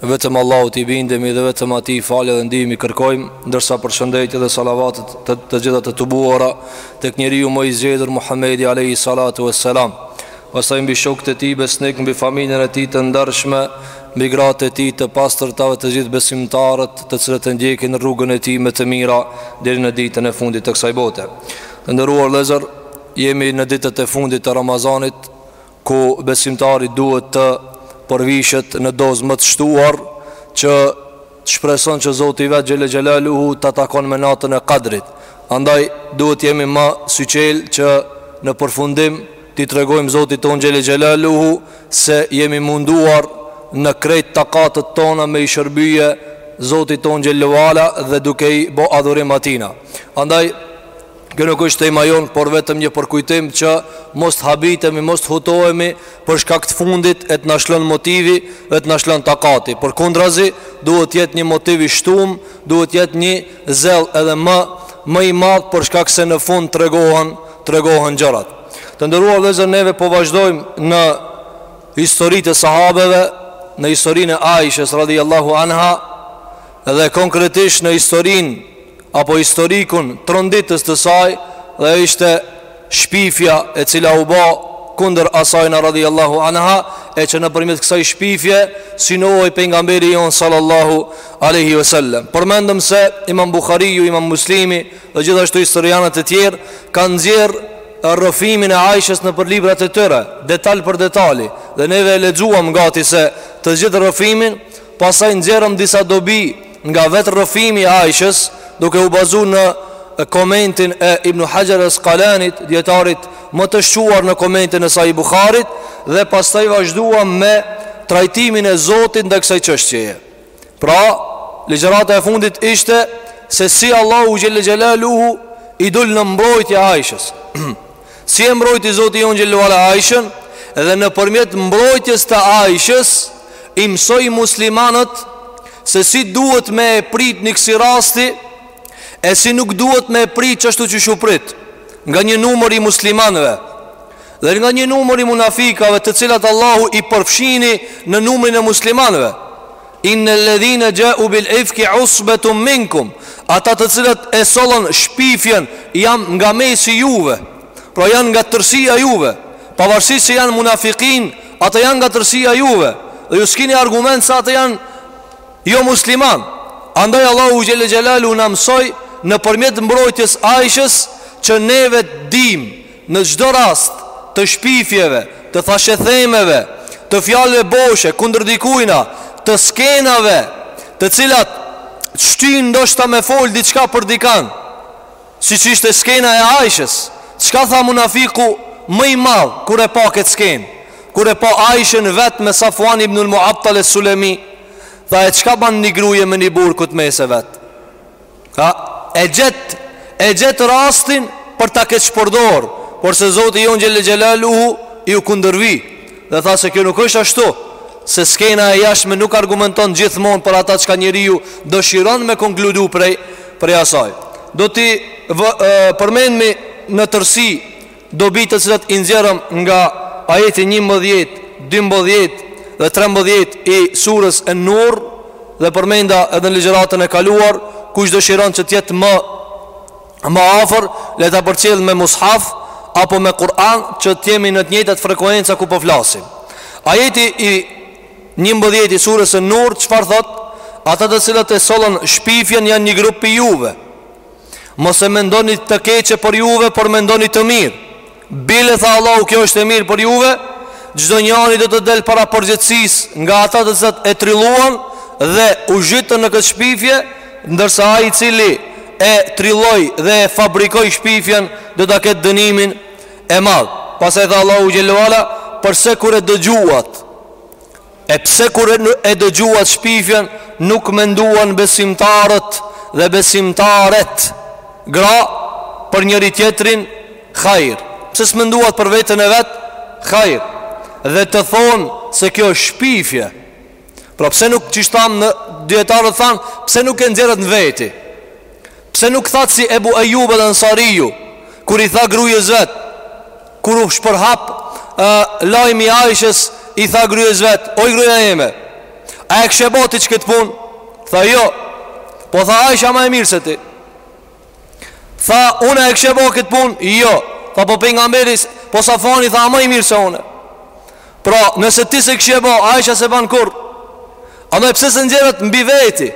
Vetëm Allahut i bindemi dhe vetëm atij falje dhe ndihmë i kërkojmë Ndërsa përshëndetje dhe salavatet të gjitha të tubuara Tek njeriu më i zgjedhur Muhammedi Alejhi Salatu ve Selam Pastaj mbi shokët e tij besnik mbi familjen e tij të ndershme Mbi gratë e tij të pastërta dhe të gjithë besimtarët Të cilët e ndjekin rrugën e tij me të mira Deri në ditën e fundit të kësaj bote Të nderuar vëllezër Jemi në ditët e fundit të Ramazanit ku besimtari duhet të përvishet në dozë më të shtuar që shpreson që Zoti i vet Xhelle Xhelaluhu ta takon me natën e kadrit. Andaj duhet t'jemi ma syqel që në përfundim t'i tregojmë Zotit tonë Xhelle Xhelaluhu se jemi munduar në krejt takatët tona me i shërbye Zotit tonë Xhelle ve ala dhe duke i bo adhurim atina. Andaj Kjo nuk është tema jonë, por vetëm një përkujtim që mos të habitemi, mos të hutohemi për shkak të fundit e të na lshon motivi dhe të na lshon takati. Përkundrazi, duhet të jetë një motiv i shtum, duhet të jetë një zell edhe më i madh për shkak se në fund tregohen tregohen gjërat. Të nderuar vëllezër, neve po vazhdojmë në histori të sahabeve, në historinë e Aishës radhiyallahu anha dhe konkretisht në historinë apo historikun tronditës të saj dhe ishte shpifja e cila u bë kundër asajna radhiyallahu anha e që nëpërmjet kësaj shpifje synohej pejgamberi jonë sallallahu alaihi wasallam. Përmendëm se Imam Buhariu, Imam Muslimi dhe gjithashtu historianët e tjerë kanë nxjerrë rrëfimin e Aishës nëpër librat e tyre, detal për detali dhe neve e lexuam gati se të gjithë rrëfimin Pastaj nxjerrëm disa dobi nga vetë rrëfimi i Aishës, duke u bazu në komentin e Ibn Hajar al-Asqalanit, dietarit më të shquar në komentin e Sahih Buharit dhe pastaj vazhduam me trajtimin e Zotit ndaj kësaj çështjeje. Pra, ligjërata e fundit ishte se si Allahu xhelle xhelaluhu i dul në mbrojtje Aishës. Si e mbrojti Zoti jonë Xhelle ve ala Aishën dhe nëpërmjet mbrojtjes të Aishës i mësoi muslimanët se si duhet me e prit një kësi rasti e si nuk duhet me e prit qashtu qysh u prit nga një numër i muslimanëve dhe nga një numër i munafikave të cilat Allahu i përfshini në numrin e muslimanëve. Inne ledhine xhau bil ifki usbetun minkum Ata të cilët e solën shpifjen janë nga mesi juve Pra janë nga tërsia juve Pavarësisht që janë munafikin Ata janë nga tërsia juve Dhe ju s'kini argument se ata janë jo musliman Andaj Allahu Xhelle Xhelaluhu na mësoi nëpërmjet mbrojtjes Ajshës Që neve t'dimë Në çdo rast të shpifjeve, të thashethemeve, të fjalëve boshe kundër dikujna, të skenave të cilat shtyjnë ndoshta me fol diçka për dikand, siç ishte skena e Ajshës, çka tha munafiku më i madh kur e pa këtë skenë, kur e pa Ajshën vet me Safuan ibnul Muattal es-Sulemi, tha e çka ban një gruje me një burrë këtu mes vete? A, e gjet, e gjet rastin për ta keqpërdor, por se Zoti jonë Xhel-le Xhelaluhu iu kundërvi dhe tha se kjo nuk është ashtu, se skena e jashtme nuk argumenton gjithmonë për ata çka njeriu dëshiron me konkludu prej prej asaj. Do t'i përmendmi në tërësi Dobitë, të cilat i nxjerrëm nga ajeti njëmbëdhjetë, dymbëdhjetë dhe trembëdhjetë i Surës En-Nur dhe përmenda edhe në ligjëratën e kaluar, kush dëshiron që të jetë më më afër, le ta përcjellë me mushaf apo me Kur'an që të jemi në të njëjtat frekuenca ku po flasim. Ajeti i njëmbëdhjetë i Surës En-Nur çfarë thotë? Ata të cilët e sollën shpifjen janë një grup pi juve. Mos e mendoni të keqe për juve, por mendoni të mirë. Bile tha Allahu kjo është e mirë për juve, çdo njeri do të del para përgjegjësisë nga ata të cilët e trilluan dhe u zhytën në këtë shpifje, ndërsa ai i cili e trilloi dhe e fabrikoi shpifjen do ta ketë dënimin e madh. Pastaj tha Allahu Xhel-le ue Ala, përse kur e dëgjuat E pse kur e dëgjuat shpifjen nuk menduan besimtarët dhe besimtaret, gra për njëri-tjetrin hajr? Pse s'menduat për veten e vet hajr? Dhe të thonë se kjo shpifje. Pra pse nuk qysh thamë, dijetarët thanë, pse nuk e nxjerrët mbi veti? Pse nuk thatë si Ebu Ejub el Ansariu, kur i tha grujes vet, kur u shpërhap e, lajmi i Aishes, i tha grujes vet, oj gruja jeme, a e kishe bo ti qët punë? Tha jo, po tha Aisha âsht ma e mirë se ti. Tha, une a e kisha bo këtë punë? Jo, tha po Pejgamberi, po Safuani, tha ma i mirë se une. Pra, nëse ti s'e kishe bo, Aisha s'e ban kurrë. Andaj pse s'e nxjerrët mbi veti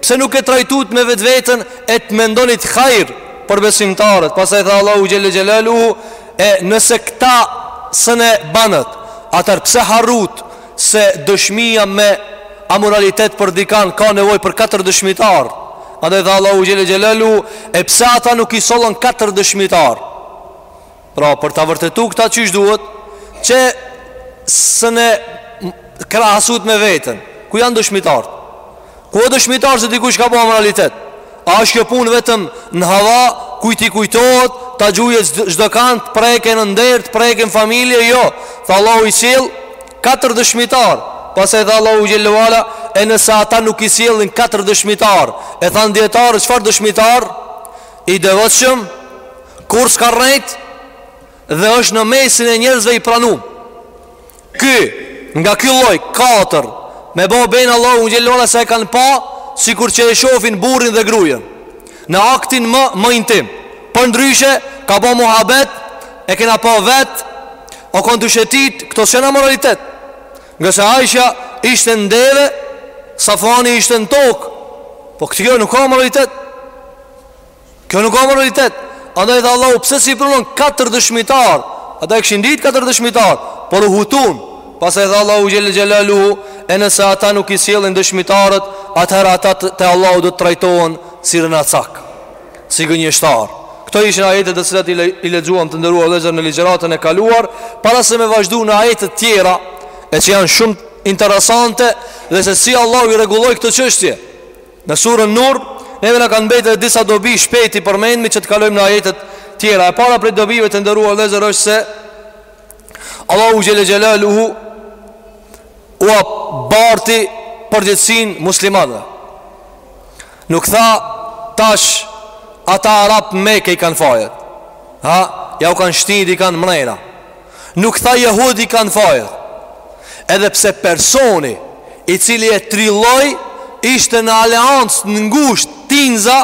Pse nuk e trajtut me vetveten E të mendonit hajr Për besimtarët Pastaj tha Allahu Xhel-le Xhelaluhu E nëse këta s'e banët Atëherë pse harrut Se dëshmia me amoralitet për dikan ka nevojë për katër dëshmitarë. Andaj tha Allahu Xhel-le Xhelaluhu E pse ata nuk i sollën katër dëshmitarë Pra për ta vërtetu këta qysh duhet që s'na e krahasut me veten. Ku janë dëshmitarët? Ku janë dëshmitarët se dikush ka bo amoralitet? A është kjo punë vetëm në hava, kujt i kujtohet, ta gjuje çdokënd, të preken në nder, të preken familje, jo. Tha Allahu i sjell katër dëshmitar. Pastaj tha Allahu xhelalu ala, e nëse ata nuk i sjellin katër dëshmitar, e thanë dijetarët, çfarë dëshmitar? I devotshëm kurrë s'ka rrejt dhe është në mesin e njerëzve i pranum. Ky nga ky lloj katër me ba ben n'Allahun xhele xhelaluhu se e kanë pa sikur që e shohin burrin dhe gruen në aktin mo, mo intim. Përndryshe ka ba muhabet e kena pa vet o kon tu shetit këto sene s'janë amoralitet. Ngase Aishja ishte në deve Safani ishte në tokë Po k- kjo nuk o amoralitet Kjo nuk o amoralitet. Andaj tha Allahu pse s'i prunë katër dëshmitar. Ata e kishin ditë katër dëshmitar, por u hutun. Pastaj tha Allahu xhele xhelaluhu e nëse ata nuk i sjellin dëshmitarët, atëherë ata te Allahu do të trajtohen si rrenacak, si gënjeshtar. Këto ishin ajetet të cilat i lexuam të nderuar vëllezër në ligjëratën e kaluar, para se me vazhdu në ajetet tjera, e që janë shumë interesante dhe se si Allahu i rregulloi këto çështje. Në surën Nur, neve na kanë mbet edhe disa dobi shpejt i përmendim që të kalojmë në ajetet tjera. E para prej dobive të nderuar vëllezër është se Allahu xhele xhelaluhu ua barti përgjegjësinë muslimanëve. Nuk tha tash ata arab mekas i kanë fajet. Ha, jahudët i kanë, i kanë mrena. Nuk tha jehudët i kanë fajet Edhe pse personi I cili e trilloj Ishte në aleancë të ngushtë Tinza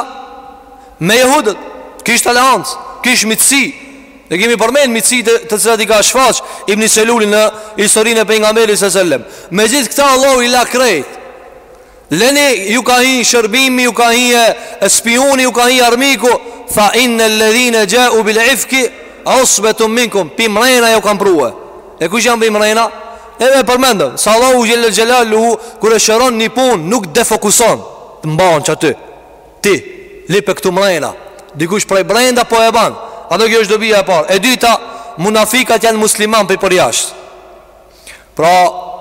Me jehudët Kishte aleancë Kishte miqësi Ne kemi përmend miqësitë të cilat i ka shfaq Ibni Seluli në historinë e pejgamberit alejhi selam Megjithë këta Allahu i la krejt Leni ju ka hi shërbimi ju ka hi spiuni ju ka hi armiku Tha innel-ledhine xhau bil ifki usbetun minkum Pi mrejna ju a kanë pru E kush janë pi mrejna Edhe përmendëm Se Allahu xhele xhelaluhu Kur e shëron një punë nuk defokuson Të mban qaty Ti Lype këtu mrejna Dikush prej brenda po e ban Edhe kjo është dobia e parë E dyta Munafikat janë musliman prej përjashta Pra,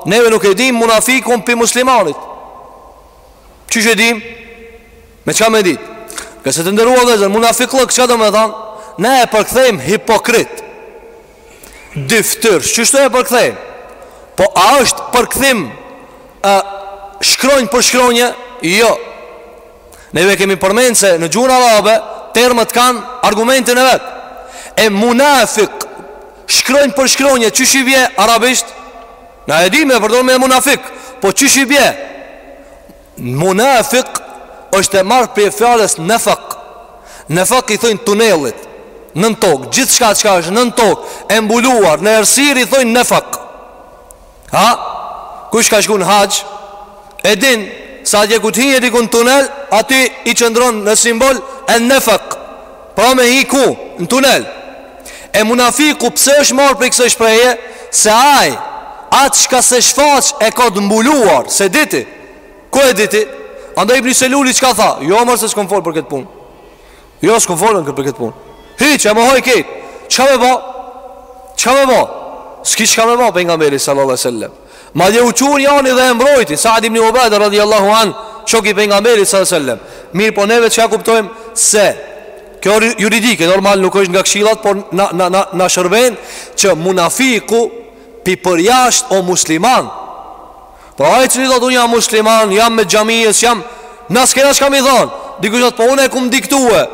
neve nuk e dim munafikun prej muslimanit Qysh e dim? Me çka me dit? Kurse të nderuar vëllezër, munafikllëk çka domethanë? Ne e përkthejmë hipokrit Dyftyrsh, qishtu e përkthejmë? Po a është përkthim e, Shkronjë për shkronje? Jo Ne ju e kemi përmen se në gjuhën arabe Termat kanë argumentin e vet E munafik Shkronjë për shkronje qysh i vje arabisht Na e dimë e përdorim e munafik Po qysh i vje Munafik është e marrë prej fjalës nefak Nefak i thojnë tunelit Nën tokë Gjithçka çka është nën tokë E mbuluar në errësirë i thojnë nefak Ha? Kush ka shku në haxh? E din, se atje kur t'hinje diku në tunel, aty i qëndron një simbol e nefak. Pra me hi ku? Në tunel. E munafiku pse është marrë prej kësaj shprehje? Se aj, atë çka s'e shfaq e ka të mbuluar, s'e diti. Kush e diti? Andaj Ibni Seluli çka tha? Jo, more se s'kom fol për këtë punë. Jo s'kum fol unë për këtë punë. Hiç, e mohoi kët. Çka me ba? Çka me ba? S'ki çka me ba pejgamberi sallallahu alaihi wasallam. Madje u çu njani dhe e mbrojti Sa'd ibn Ubadah radhiyallahu an, shok i pejgamberit sallallahu alaihi wasallam. Mirëpo neve çka kuptojmë se kjo juridike normal nuk është nga këshillat, por na na na na shërben që munafiku prej përjashta o musliman. Po ai që thotë unë jam musliman, jam me xhami, jam... Na s'kena çka me i thon. Dikush thotë, po unë e kumë diktue.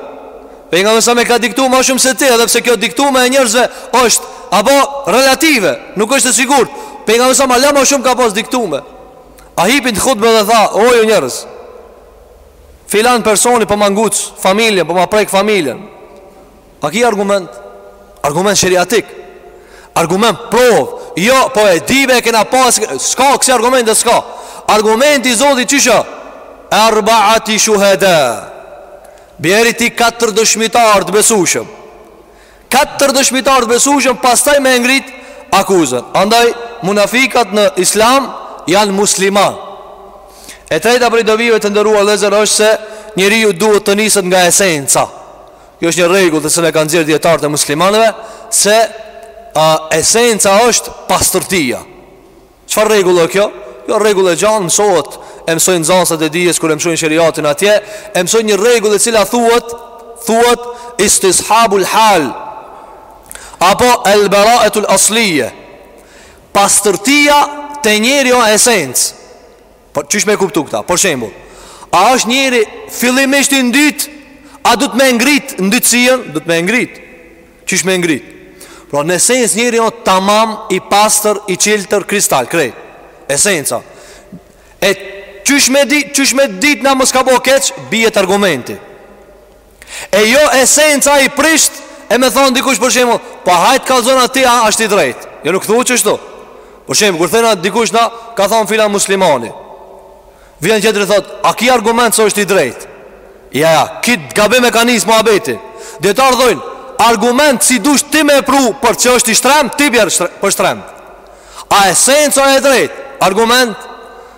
Pejgamberi savs ka diktu ma shumë se ti, edhe pse kjo diktume e njerëzve është, apo relative, nuk është e sigurt. Pejgamberi savs ma shumë ka pas diktume. A hipi n'hutbe dhe tha, o ju njerëz, filan personi po ma nguc familjen, po ma prek familjen. A ki argument? Argument sheriatik Argument provë Jo, po e dime e kena pas S'ka kësi argumente s'ka Argumenti Zoti qysh tha Erbaati shuhada Bjeri ti katër dëshmitar të besushëm Katër dëshmitar të besushëm Pastaj me e ngrit akuzën Andaj munafikat në islam Janë muslimanë E treta prej dobive të nderuar vllezër është se Njeriu duhet të niset nga esenca Kjo është një rregull të cilën e kanë nxjerrë dijetarët e muslimanëve se a, esenca është pastërtia. Çfarë rregulle kjo? Kjo rregull e gjanë mësohet, e mësojnë nxansat e dijes kur e mësojnë sheriatin atje, e mësojnë një rregull e cila thuhet, thuhet istishabul hal apo el bara'atul asliye. Pastërtia te njeri o esencë. Por qysh me e kuptu këta? Për shembull, a është njeri fillimisht i ndyt, a duhet me e ngrit ndytësinë, duhet me e ngrit. Qysh me e ngrit? Pra në esencë njeriu o tamam i pastër, i çiltër, kristal, krejt. Esenca. E qysh me di, qysh me dit na mos ka bo keq, bie argumenti. E jo esenca i prisht E me thonë dikush për shembull Po hajt kallzona ti a asht i drejt Jo nuk thuhet qështu Për shembull, kur thojna dikush na Ka thonë filan muslimani Vjen tjetri thot A ki argument se është i drejt Ja, ja, ky gabim e ka nis muhabetin Dijetarët thojnë Argument si dush ti me pru Për që është i shtremt, ti bjer për shtrem A esenca e drejt Argument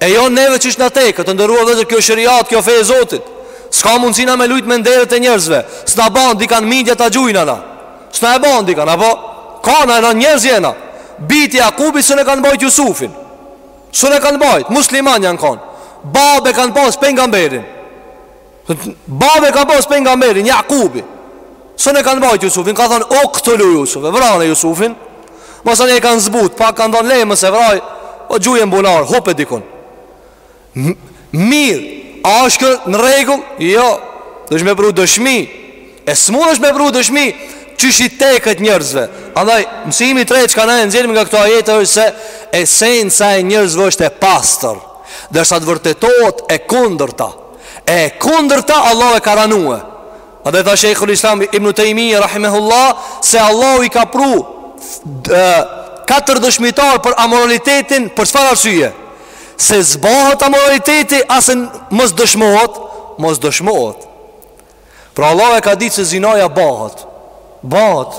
E jo neve qysh na teket Të nderuar vëllezër ky sheriat, kjo fe e Zotit S'ka mundësi na me lujt me nderet e njerëzve S'na banë dikan mendja ta gjujna na S'na e banë dikan, apo Kana e na njerëz jena Bijtë e Jakubit s'un e kanë bajt Jusufin S'un e kanë bajt, musliman janë kanë Babë e kanë pas pejgamberin Babë e kanë pas pejgamberin, Jakubin S'un e kanë bajt Jusufin, kanë thonë uktulu Jusufe, vrane Jusufin Masanej e kanë zbut pak, kanë thonë leje mos e vraj Po gjuje n'bunar, hupe dikun Mirë, a është kjo në rregull? Jo, dush me pru dëshmi E s'mundesh me pru dëshmi Qysh i teket njerëzve Andaj, mësimi i tretë çka na e nxjerrim nga këto ajete është se Esenca e njerëzve është e pastër Derisa të vërtetohet e kundërta E kundërta Allahu e ka ranue Andaj tha Shejhul Islam ibn Tejmije Rahimehullah Se Allahu i ka pru dë, Katër dëshmitar për amoralitetin Për çfarë arsye Se s'bahet amoraliteti A se mos dëshmohet Mos dëshmohet Pra Allahu e ka ditë se zinaja bohet Bohet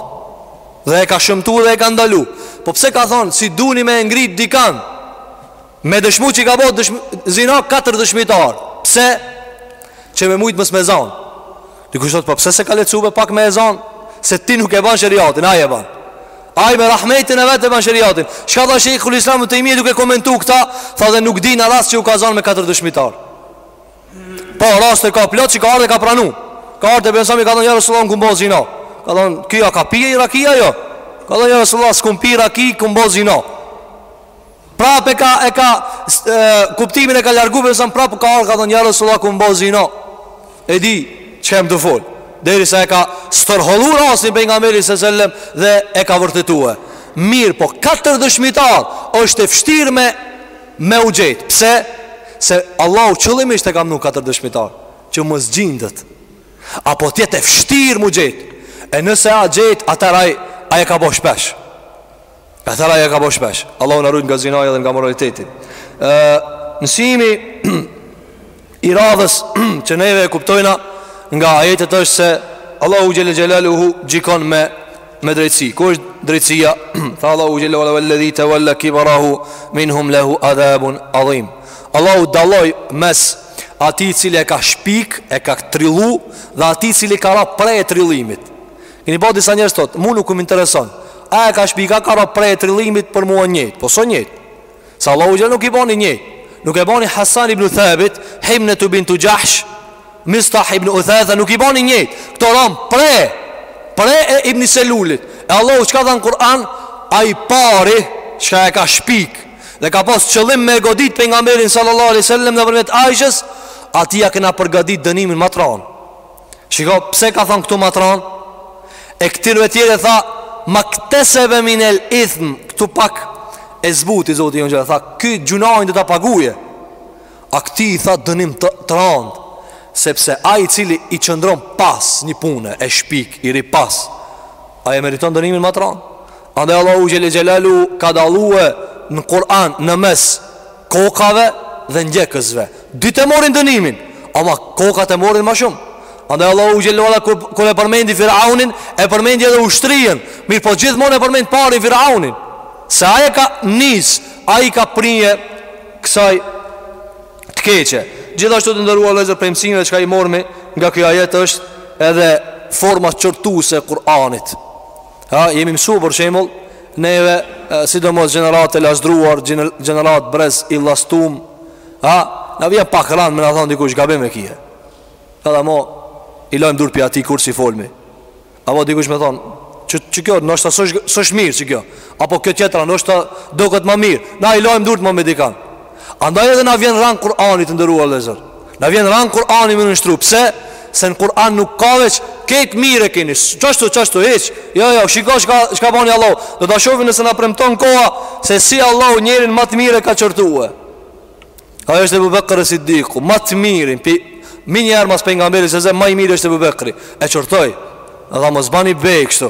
Dhe e ka shëmtu dhe e ka ndalu Po pse ka thonë si duni me ngrit dikan Me dëshmu që ai ka bo dëshmi, Zina katër dëshmitar Pse Që me mujtë mos me zanë Dikush thot po pse s'e ka lehtësue pak me e zanë Se ti nuk e banë sheriatin Ai e banë Ai me rahmetin e vet e ban sheriatin. Çka tha Shejhul Islam ibn Tejmije duke komentu këta, tha dhe nuk di një rast që u ka zonë me katër dëshmitar. Po, raste ka plot që ka ardh e ka pranu Ka ardh te pejgamberi ka thonë ja Resulallah kom bo zina Ka thonë, ky a ka pi raki a jo Ka thonë ja Resulallah s'kom pi raki kom bo zina Prap e ka e ka e, Kuptimin e ka largu pejgamberi prap ka ardh e ka thonë ja Resulallah kom bo zina E di çka jem tu fol Derisa e ka stërhollu rastin pejgamberi alejhi selam Dhe e ka vërtetue Mirëpo, katër dëshmitar është e fështirë me Me u gjetë, pse? Se Allahu qëllimisht e ka vënu katër dëshmitar Që mos gjindet Apo t'jetë e fështirë m'u gjetë E nëse a gjetë, atëher ai, ai e ka bo shpesh Atëher ai e ka bo shpesh Allahu na rujtë nga zinaja edhe nga amoraliteti Mësimi I radhës që neve e kuptojna nga ajetet është se Allahu xhel-le xhelaluhu gjikon me, me drejtësi. Ku është drejtësia? Tha Allahu xhel-le ve ala vel-ledhi tevel-la kibrahu minhum lehu adhabun adhim. Allahu dalloi mes atij cili e ka shpik, e ka trillu dhe atij cili ka ra pre e trillimit. Keni pa disa njerëz thotë, mu nuk më intereson. A e ka shpik, a ka ra pre e trillimit për mua njëjtë, po s'o njëjtë. Se Allahu xhel-le nuk i bani njëjtë Nuk e bani Hasan ibn Thabit Himnetu bintu Xhahsh Mistah ibn Uthetha Nuk i bani njëjtë Këto ran pre Pre e ibn Selulit E Allahu çka tha në Kur'an Ai i pari çka e ka shpik Dhe ka pas qëllim me godit pengamberin Sallallahu alejhi ve sel-lem nëpërmjet Aishes Atij ia kena përgadit dënimin ma t'randë Shiko, pse ka thanë këtu ma t'randë? E këtyrve tjerë tha, ma iktesebe minel ithm, këtu pak e zbuti, Zoti ynë tha, ky gjynahin do ta paguje. A këtij i tha dënim të, të randë, sepse ai i cili i qëndron pas një pune, e shpik, i rri pas, ai e meriton dënimin ma t'randë. Andaj Allahu xhel-le xhelaluhu ka dallue në Kur'an, në mes, kokave dhe ndjekësve. Dytë e morin dënimin, ama kokat e morin ma shumë. Andaj Allahu xhel-le ve ala kur e përmendi Firaunin, e përmendi edhe ushtrinë, mirëpo gjithmonë e përmend parin Firaunin. Se ai e ka nis, ai i ka prije kësaj të keqe. Gjithashtu të nderuar vllezër prej mësimeve çka i mormi nga kjo ajet është edhe forma qortuese e Kur'anit. Ha, jemi mësu për shemull, Neve, sidomos gjeneratë e lazdruar, gjeneratë brez i llastum, ha, na vjen pak randë me na thanë dikush, gabim e kije. Edhe mo, i lajmë durt pi atij kurrë s'i folmi. Apo dikush me thanë, që, që kjo, ndoshta s'osht mirë qikjo. Apo kjo tjetra, ndoshta doket ma mirë. Na i lajmë durt ma me dikan. Andaj edhe na vjen randë Kur'ani të nderuar vllezër. Na vjen randë Kur'ani me nënshtru Pse? Se në Kur'an nuk ka veç kejt mirë e keni Qashtu, qashtu, hiç Jo, jo, shiko çka, çka bani Allahu Do ta shofim nëse na premton koha Se si Allahu njerin ma të mirë e ka qortue Ai është Ebu Bekër es-Siddiku Ma të mirin pi, Min njerë mas pengamberi se zë Ma i miri është Ebu Bekri E qortoi Tha mos bani be kështu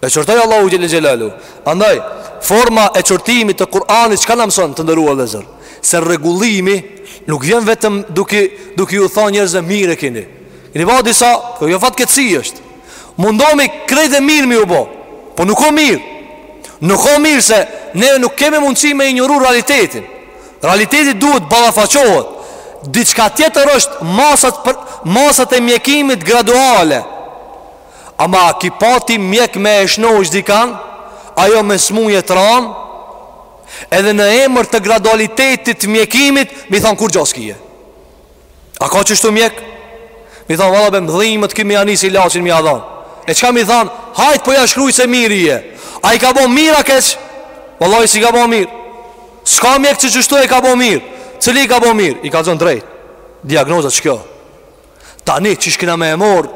E qortoi Allahu xhel-le xhelaluhu. Andaj forma e qortimit të Kur'anit çka na mëson të nderuar vëllezër, se rregullimi nuk vjen vetëm duke duke ju tha njerëzve mirë e kini. Kini pa disa, kjo jo fatkeqësi është. Mundohemi krejt e mirë me u bo. Po nuk o mirë. Nuk o mirë se ne nuk kemi mundësi me injoru realitetin. Realiteti duhet ballafaqohet. Diçka tjetër është masat për masat e mjekimit graduale. Ama a ki pa ti mjek me e shnosh dikan Ajo me smuje të ranë Edhe në emër të gradualitetit mjekimit Me i than kurgjo s'kije A ka qështu mjek Me i than valla be më dhimet ki me ja nis ilaçin me ja dhan E çka me i than hajt po ja shkruj se mirë je A i ka bo mirë a keq Valla s'i ka bo mirë S'ka mjek që qështu e ka bo mirë Cili i ka bo mirë I ka zonë drejt Diagnozat që kjo Tani qysh kena me e mor,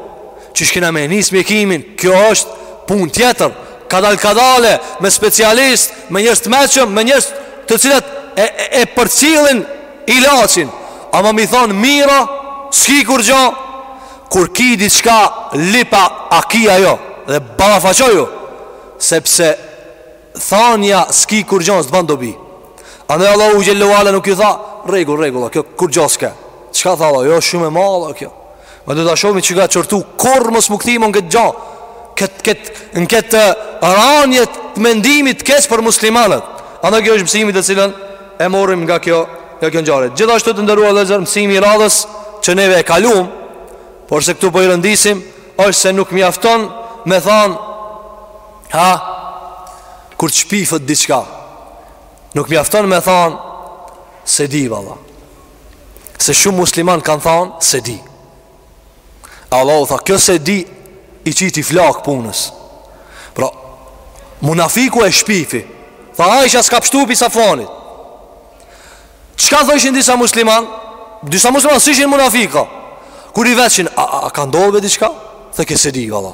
qysh kena me nis mjekimin, kjo është punë tjetër. Kadal kadale me specialist, me njerëz të meçëm, me njerëz të cilët e e, e përcillin ilaçin. Ama me i than mirë, s'ki kurgjo, kur ki diçka lyp a ki a jo dhe ballafaqoju sepse Thanja s'ki kurgjo s'ban dobi. Andaj Allahu xhele ve ala nuk i tha rregull rregull, kjo kurgjo s'ka. Çka tha Allahu, jo shumë e madhe kjo. Ma do ta shohim çka qortu kurr mos m'u kthim në këtë gjë. Kët kët në këtë ranje të mendimit të keq për muslimanët. Andaj kjo është mësimi të cilën e morrim nga kjo nga kjo ngjarje. Gjithashtu të nderuar vëllezër mësimi i radhës që neve e kaluam, por se këtu po i rendisim, është se nuk mjafton me thanë Ha, kur të shpifet diçka, nuk mjafton me thanë, s'e di, valla. Se shumë musliman kanë thanë, s'e di. Allahu tha, kjo s'e di, i qiti flakë punës. Pra, munafiku e shpifi, tha Aisha s'ka pështu pi Safanit. Çka thojshin disa musliman? Disa musliman, s'ishin munafika. Kur i vetshin, a, a, a ka ndodhë diçka? Thoke s'e di, valla.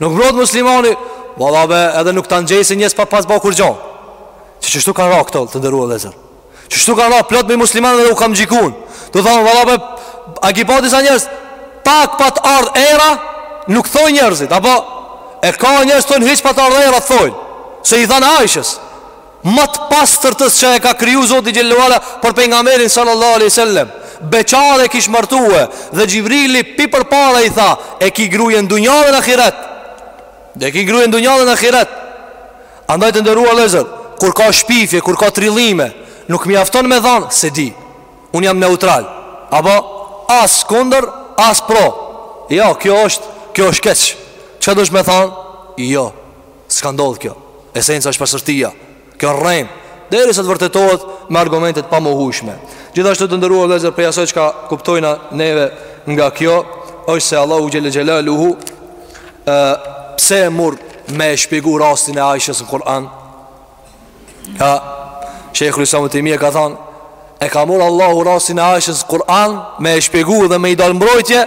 Nuk mbrot muslimani Valla be edhe nuk ta ngjesin njerëz pa pas ba kurgjo Që qështu kan ra këto të nderuar vllezër Qështu kan ra plot me musliman dhe u kan gjykun Tu than valla be A ki pa disa njerëz Pak pa të ardh era Nuk thojn njerëzit Apo e ka njerëz thojn hiç pa të ardh era thojn Se i than Ajshës ma të pastërtës që e ka kriju Zoti xhele ve ala për pejgamberin sallallahu alejhi ve sellem beqare kish martue dhe Xhibrili pi përpara i tha e ki gruje në dunja dhe në ahiret dhe ki gruje në dunja dhe në ahiret andaj të nderuar vllezër kur ka shpifje, kur ka trillime nuk mjafton me thanë s'e di unë jam neutral apo as kundër, as pro jo, kjo është kjo është keq çka dush me thanë jo S'ka ndodhë kjo Esenca është pastërtia Kjo rrenë Derisa të vërtetohet me argumente t'pamohushme Gjithashtu të nderuar vllezër pej asaj çka kuptojna neve nga kjo është se Allahu xhele xhelaluhu e, Pse e mur me e shpjegu rastin e Ajshës në Kur'an Ka Shejhul Islam Ibn Tejmije ka than E ka mur Allahu rastin e Ajshës në Kur'an Me e shpjegu dhe me i dalë mbrojtje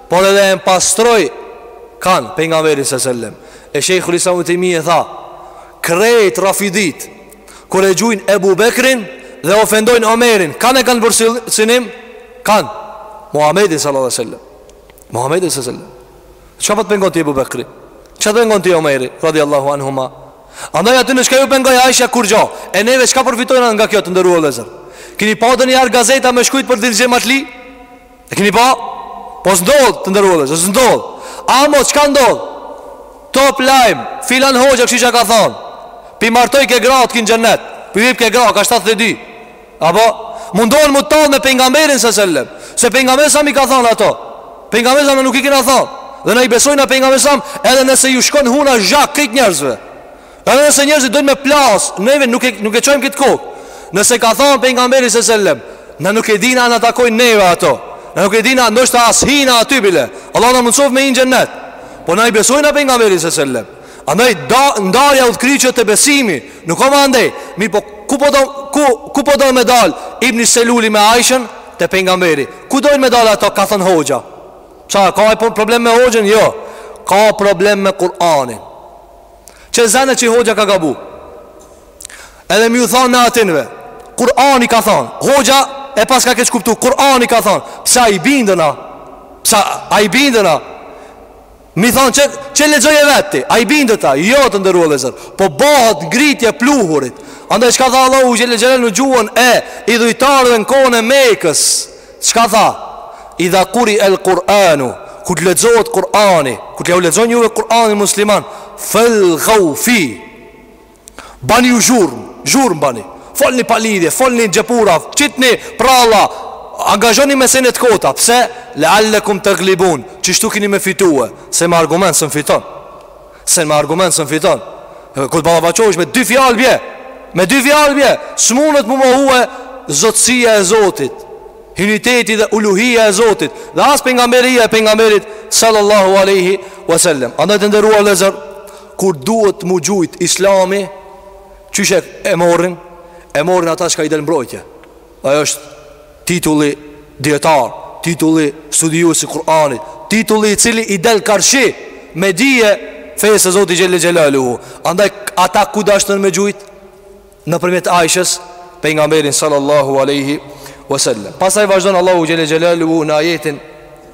Por edhe e pastroi kan pejgamberin sa selam. E shejhul Islam ibn Tejmije tha, krejt rafidit kur e gjujnë Ebu Bekrin dhe ofendojnë Omerin, kan e kanë për synim? Kan? Muhamedin sallallahu alaihi wasallam. Muhamedin sallallahu alaihi wasallam. Çka po të pengon ti Ebu Bekri? Çka të pengon ti Omeri radhiyallahu anhuma? Andaj aty në çka ju pengoj Aisha? Kurgjo. E neve çka përfitojna nga kjo të nderuar vëllezër? Kini pa ndonjëherë gazeta me shkrujt për ndonjë xhematli? E keni pa? Po s'ndodh të nderuar vëllezër, s'ndodh. Amo, çka ndodh? Top lajm, filan hoxha kështu që ka thonë. Pi martoj ke gra të kin xhennet. Pi jep ke gra ka 72. Apo mundohen m'u tall me pejgamberin sa selam. Se pejgamberi sa selam i ka thonë ato. Pejgamberi sa selam, na nuk i kena thonë. Dhe na i besojna pejgamberit sa selam edhe nëse ju shkon huna zhag krejt njerëzve. Edhe nëse njerëzit dojnë me plas, neve nuk e nuk e çojmë këtë kokë. Nëse ka thënë pejgamberi s.a.s. na nuk e dina a na takojnë neve ato. Na nuk e dina, na ndoshta as hina aty bile. Allahu na mundsoftë me hi n'xhennet. Po na i besojna pejgamberit s.a.s. Andaj da ndarja udhëkryqet te besimi, nuk ka më andej. Mi po ku po do ku ku po do me dal Ibn Seluli me Aishën te pejgamberi. Ku dojnë me dal ato ka thënë hoxha. Ça ka po problem me hoxhën? Jo. Ka problem me Kur'anin. Qe, zene që hoxha ka gabu Edhe me ju thonë na atynve Kurani ka thonë Hoxha e paska keqkuptu Kurani ka thonë Pse, a i bindën a Pse, a i bindën a Me i thonë qe, qe lexoje vetë ti A i bindet a Jo të nderuar vëllezër Po bëhet ngritje e pluhurit Andaj çka tha Allahu xhele xhelaluhu në gjuën e Idhujtarëve në kohën e Mekës Çka tha? Idha kuri el Kur'anu, kur të lexohet Kur'ani, kur jau lexon juve Kur'anin muslimani, felgau fi, bani ju zhurm, zhurm bani, folni pa lidhje, folni gjepura, qitni pralla, angazhoni me sene t'kota, pse? Leallekum taglibun, qështu kini me fitue, se me argument s'un fiton. Se me argument s'un fiton Kur ta ballafaqosh me dy fjalë bje Me dy fjalë bje S'mundet m'u mohue Zotësia e Zotit Hyniteti dhe uluhia e Zotit Dhe as pengamberia e pengamberit Sallallahu aleyhi wasallam Andaj të nderuar vëllezër Kur duhet m'u gjujt islami Qysh e morin E morin ata çka i del mbrojtje Ajo është titulli dijetar Titulli studiues i Kur'anit Titulli i cili i del karshi Me dije fesë së Zotit xhele xhelaluhu Andaj ata ku dashtën me gjujt Nëpërmjet Ajshës Pejgamberin sallallahu aleyhi wasallam Pastaj vazhdon Allahu xhele xhelaluhu Në ajetin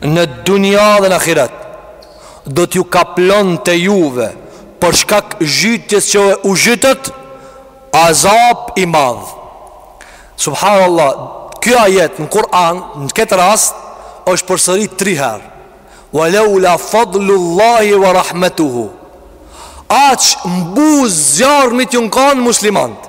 Në dunja dhe në ahiret Do t'ju kaplonte juve Për shkak zhytjes që u zhytët Azab i madh Subhanallah Kjo ajet në Kur'an Në këtë rast është përsërit tri herë Wa leula fadlu Allahi wa rahmetuhu Aq n'buzë zjarmit jun kanë muslimant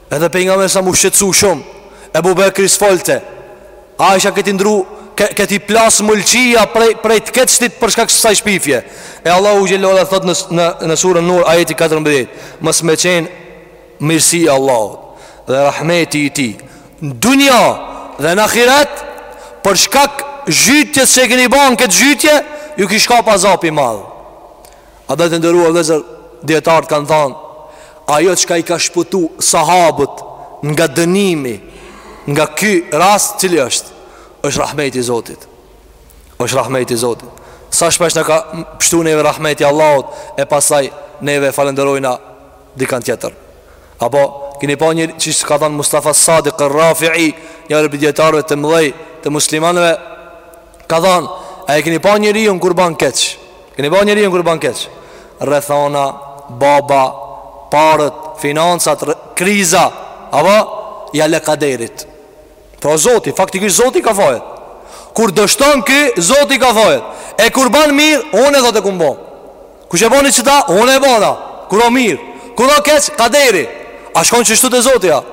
Edhe pejgamberi sa m'u shqetësu shumë, Ebu Bekri s'folte. Aisha ke t'i ndru, ke t'i plas mëlçia prej, prej të keqit për shkak kësaj shpifje. E Allahu xheleshanuhu thot në, në, në surën Nur, ajeti 14, mos me qenë mirësia e Allahut dhe rahmeti i tij, në dunja dhe në ahiret, për shkak zhytjes që e keni ba këtë zhytje, ju kish kap azapi i madh. Andaj të nderuar vllezër Dijetarët kanë thanë Ajo çka i ka shpëtu sahabët Nga dënimi Nga ky rast cili është është rahmeti i Zotit është rahmeti i Zotit Sa shpesh na ka pshtu neve rahmeti i Allahut E pastaj neve e falënderojna Dikan tjetër Apo kini pa një që ka thanë Mustafa Sadik Rafi'i Njëri prej dijetarëve të mdhej Të muslimanve Ka than, a e keni pa njeriun kur ban keq Keni pa njeriun kur ban keq Rrethana, baba, paret, financat, kriza Ava, ja le kaderit Pra zoti, faktikisht zoti ka fajet Kur dështon ky, zoti ka fajet E kur ban mirë, unë e thot e kum bo Kush e boni qeta, unë e bona Kur o mirë, kur o keq, kaderi A shkon qeshtu te zoti, a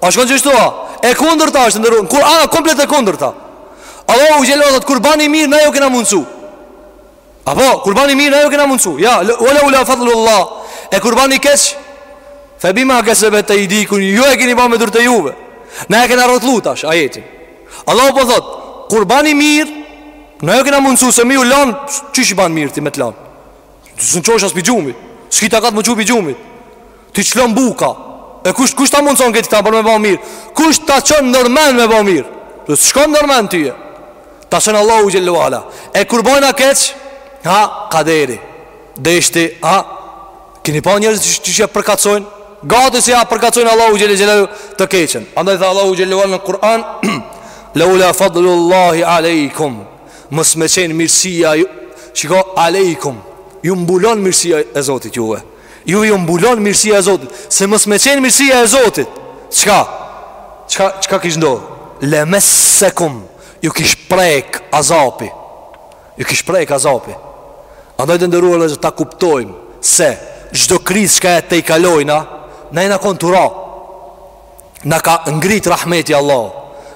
A shkon qeshtu a? E kundërta është ndërru, Kur'an komplet e kundërta. Allahu xhele thotë kur bani mirë, na jua kena mundësu. Apo, kur bani mirë, na jua kena mundësu. Ja, we leula fadlu Allah. E kur bani keq, fe bima kesebet ejdikum, ju e keni ba me durt e juve. Na e kena rrotullu tash, ajetin. Allahu po thot, kur bani mirë, na jua kena mundësu, se me ju lanë, qysh ban mirë ti me të lanë? Ti s'u çosh as pi gjumit. S'ki takat më çu pi gjumit. Ti çlon buka. E kush kush ta mundson këtë ta bën me bë mirë? Kush ta çon nëpër mend me bë mirë? A të shkon nëpër mend ty. Ta çon Allahu xhele we ala. E kur bojna keq? Ha, kaderi. Deshti, ha. Keni pa njerëz që që ja përkatsojnë? Gati se ja përkatsojnë Allahut xhele xhelaluhu të keqen. Andaj tha Allahu xhele we ala në Kur'an: "Leula fadlullahi alejkum." Mos me qenë mirësia ju Shiko alejkum Ju mbulon mirësia e Zotit juve Juve ju mbulon mirësia e Zotit Se mos me qenë mirësia e Zotit Çka? Çka, çka kish ndodhë? Lemessekum Ju kish prek azapi Ju kish prek azapi Andaj të nderuar dhe ta kuptojmë Se Çdo krizë çka e tejkalojna Na i nakon të ra Na ka ngrit rahmeti i Allahut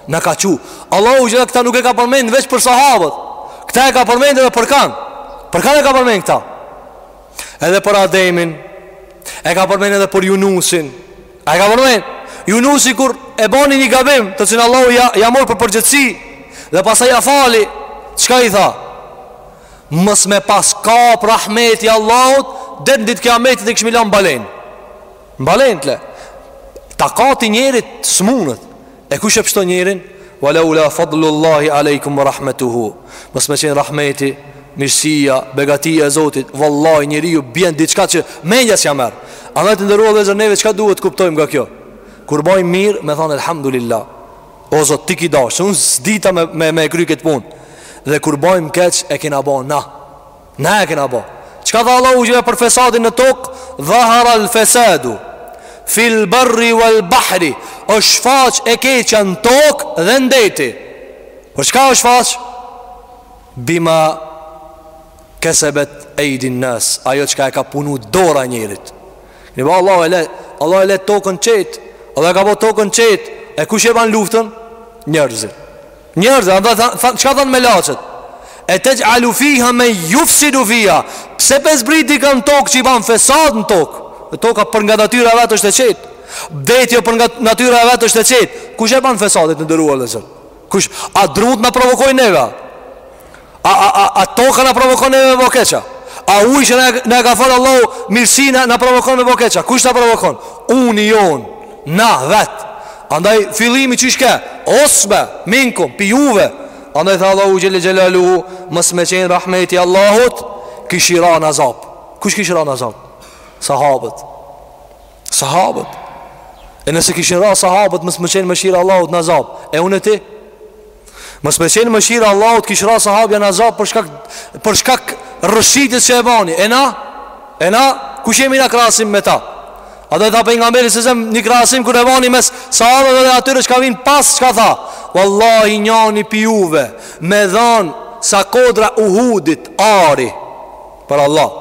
Na ka çu Allahu gjitha këta nuk e ka përmend veç për sahabët Këta e ka përmend edhe për kan Për kan e ka përmend këta Edhe për Ademin E ka përmend edhe për Junusin A e ka përmend Junusi kur e bani një gabim Të cilën Allahu ja, ja mor për përgjegjësi Dhe pastaj ja fali Çka i tha Mos me pas kap rahmeti i Allahut Deri në ditë kijametit e kishmi lan n'balen N'balen t'le Takati i njerit s'munet E kush e pshton njerin Wa laula fadlullahi alejkum rahmetuhu Mos me qenë rahmeti Mirësia, begatia e Zotit Vallahi njeriu bjen diçka që Menja s'ja merr Andaj të nderuar vllezër neve çka duhet t'kuptojmë nga kjo Kur bajmë mirë me thanë elhamdulillah O Zot ti ki dashë Unë s'dita me, me, me kry këtë punë Dhe kur bajmë keq e kena bo na Ne e kena bo Çka tha Allahu xhelle për fesadin në tokë Dhahara al fesadu Fil barri wal bahri është shfaq e keqja në tokë dhe në deti Për çka është shfaq? Bima Kesebet ejdin nas Ajo çka e ka punu dora e njerit Një ba Allahu e le Allahu e le tokën qetë Allahu e ka bo tokën qetë E kush e ban luftën? Njerëzit Njerëzit, a tha, tha, çka thanë melaqet? Etexhalu fiha men jufsidu fiha, pse pe zbrit dikan n'tokë që i ban fesad në tokë? E toka për nga natyra e vet është e qetë, deti o për nga natyra e vet është e qetë, kush e ban fesadin të nderuar vllezër? Kush, a drutë na provokojnë neve? A, a, a, a toka na provokon neve me bo keqa A uji që na e ka falë Allahu mirësi na, na provokon me bo keqa Kush na provokon? Uni jonë, na vetë Andaj fillimi qysh ke Usbe, minkum, pi juve Andaj tha Allahu xhelle xhelaluhu Mos me qenë rahmeti i Allahut Kishin ra në azab Kush kishin ra në azab? Sahabët Sahabët E nëse kishin ra sahabët Mos me qenë mëshira e Allahut në azab E unë e ti Mos me qenë mëshira e Allahut Kish ra sahabja në azab Për shkak, për shkak rrëshqitjes që e bani E na E na Kush jemi në krahasim me ta Andaj tha Pejgamberi alejselam një krahasim Kur e bani mes sahabëve dhe atyre që ka vijnë pas çka tha Wallahi njani pi juve Me dhanë sa kodra e Uhudit Ari Për Allah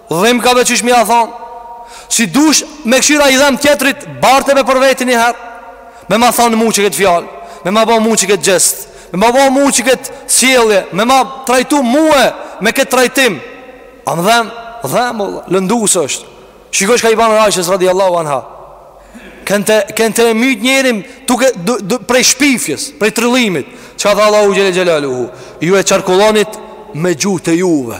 Dhimka be qysh me ja thonë Si dush me kshyr a i dhem tjetrit Barte me për veti një herë Me ma thonë mu qëkëtë fjalë Me ma bo mu qëkëtë gjest Me ma bo mu qëkëtë sjellje Me ma trajtu mue me këtë trajtim A më dhem Dhem o lëndus është Shiko çka i banë Ajshës radiallahu anha Kënte, kënte e myt njerin tuke, du, du, Prej shpifjes Prej trillimit Çka tha Allahu xhelle xhelaluhu Ju e qarkullonit me gjuhtë e juve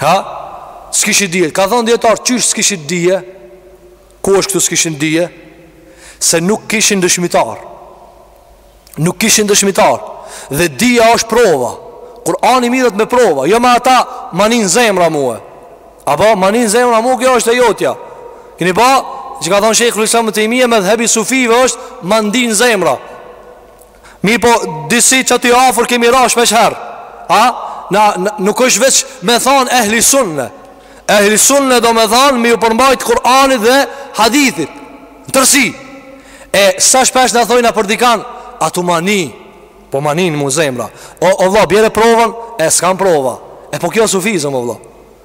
Ha? S'kishi dije. Ka thënë dijetarë, qysh s'kishin dije? Ku është këtu s'kishin dije? Se nuk kishin dëshmitar. Nuk kishin dëshmitar. Dhe dija është prova. Kurani mirret me prova. Jo me ata ma nin zemra mue. A po ma nin zemra mue kjo është e jotja. Kini pa, që ka thënë Shejhul Islam Ibn Tejmije medhhebi i sufive është ma ndin zemra. Mirëpo, disi qaty afër kemi ra shpeshherë A? Na, na, nuk është veç me thanë ehli sunne Ehli sunne do me thanë me ju përmbajt Kur'anit dhe hadithit Në tërsi E sa shpesh na thojna për dikan A tu ma ni Po ma nin mu zemra O, o vla, bjere provën E s'kam prova E po kjo sufizëm o vla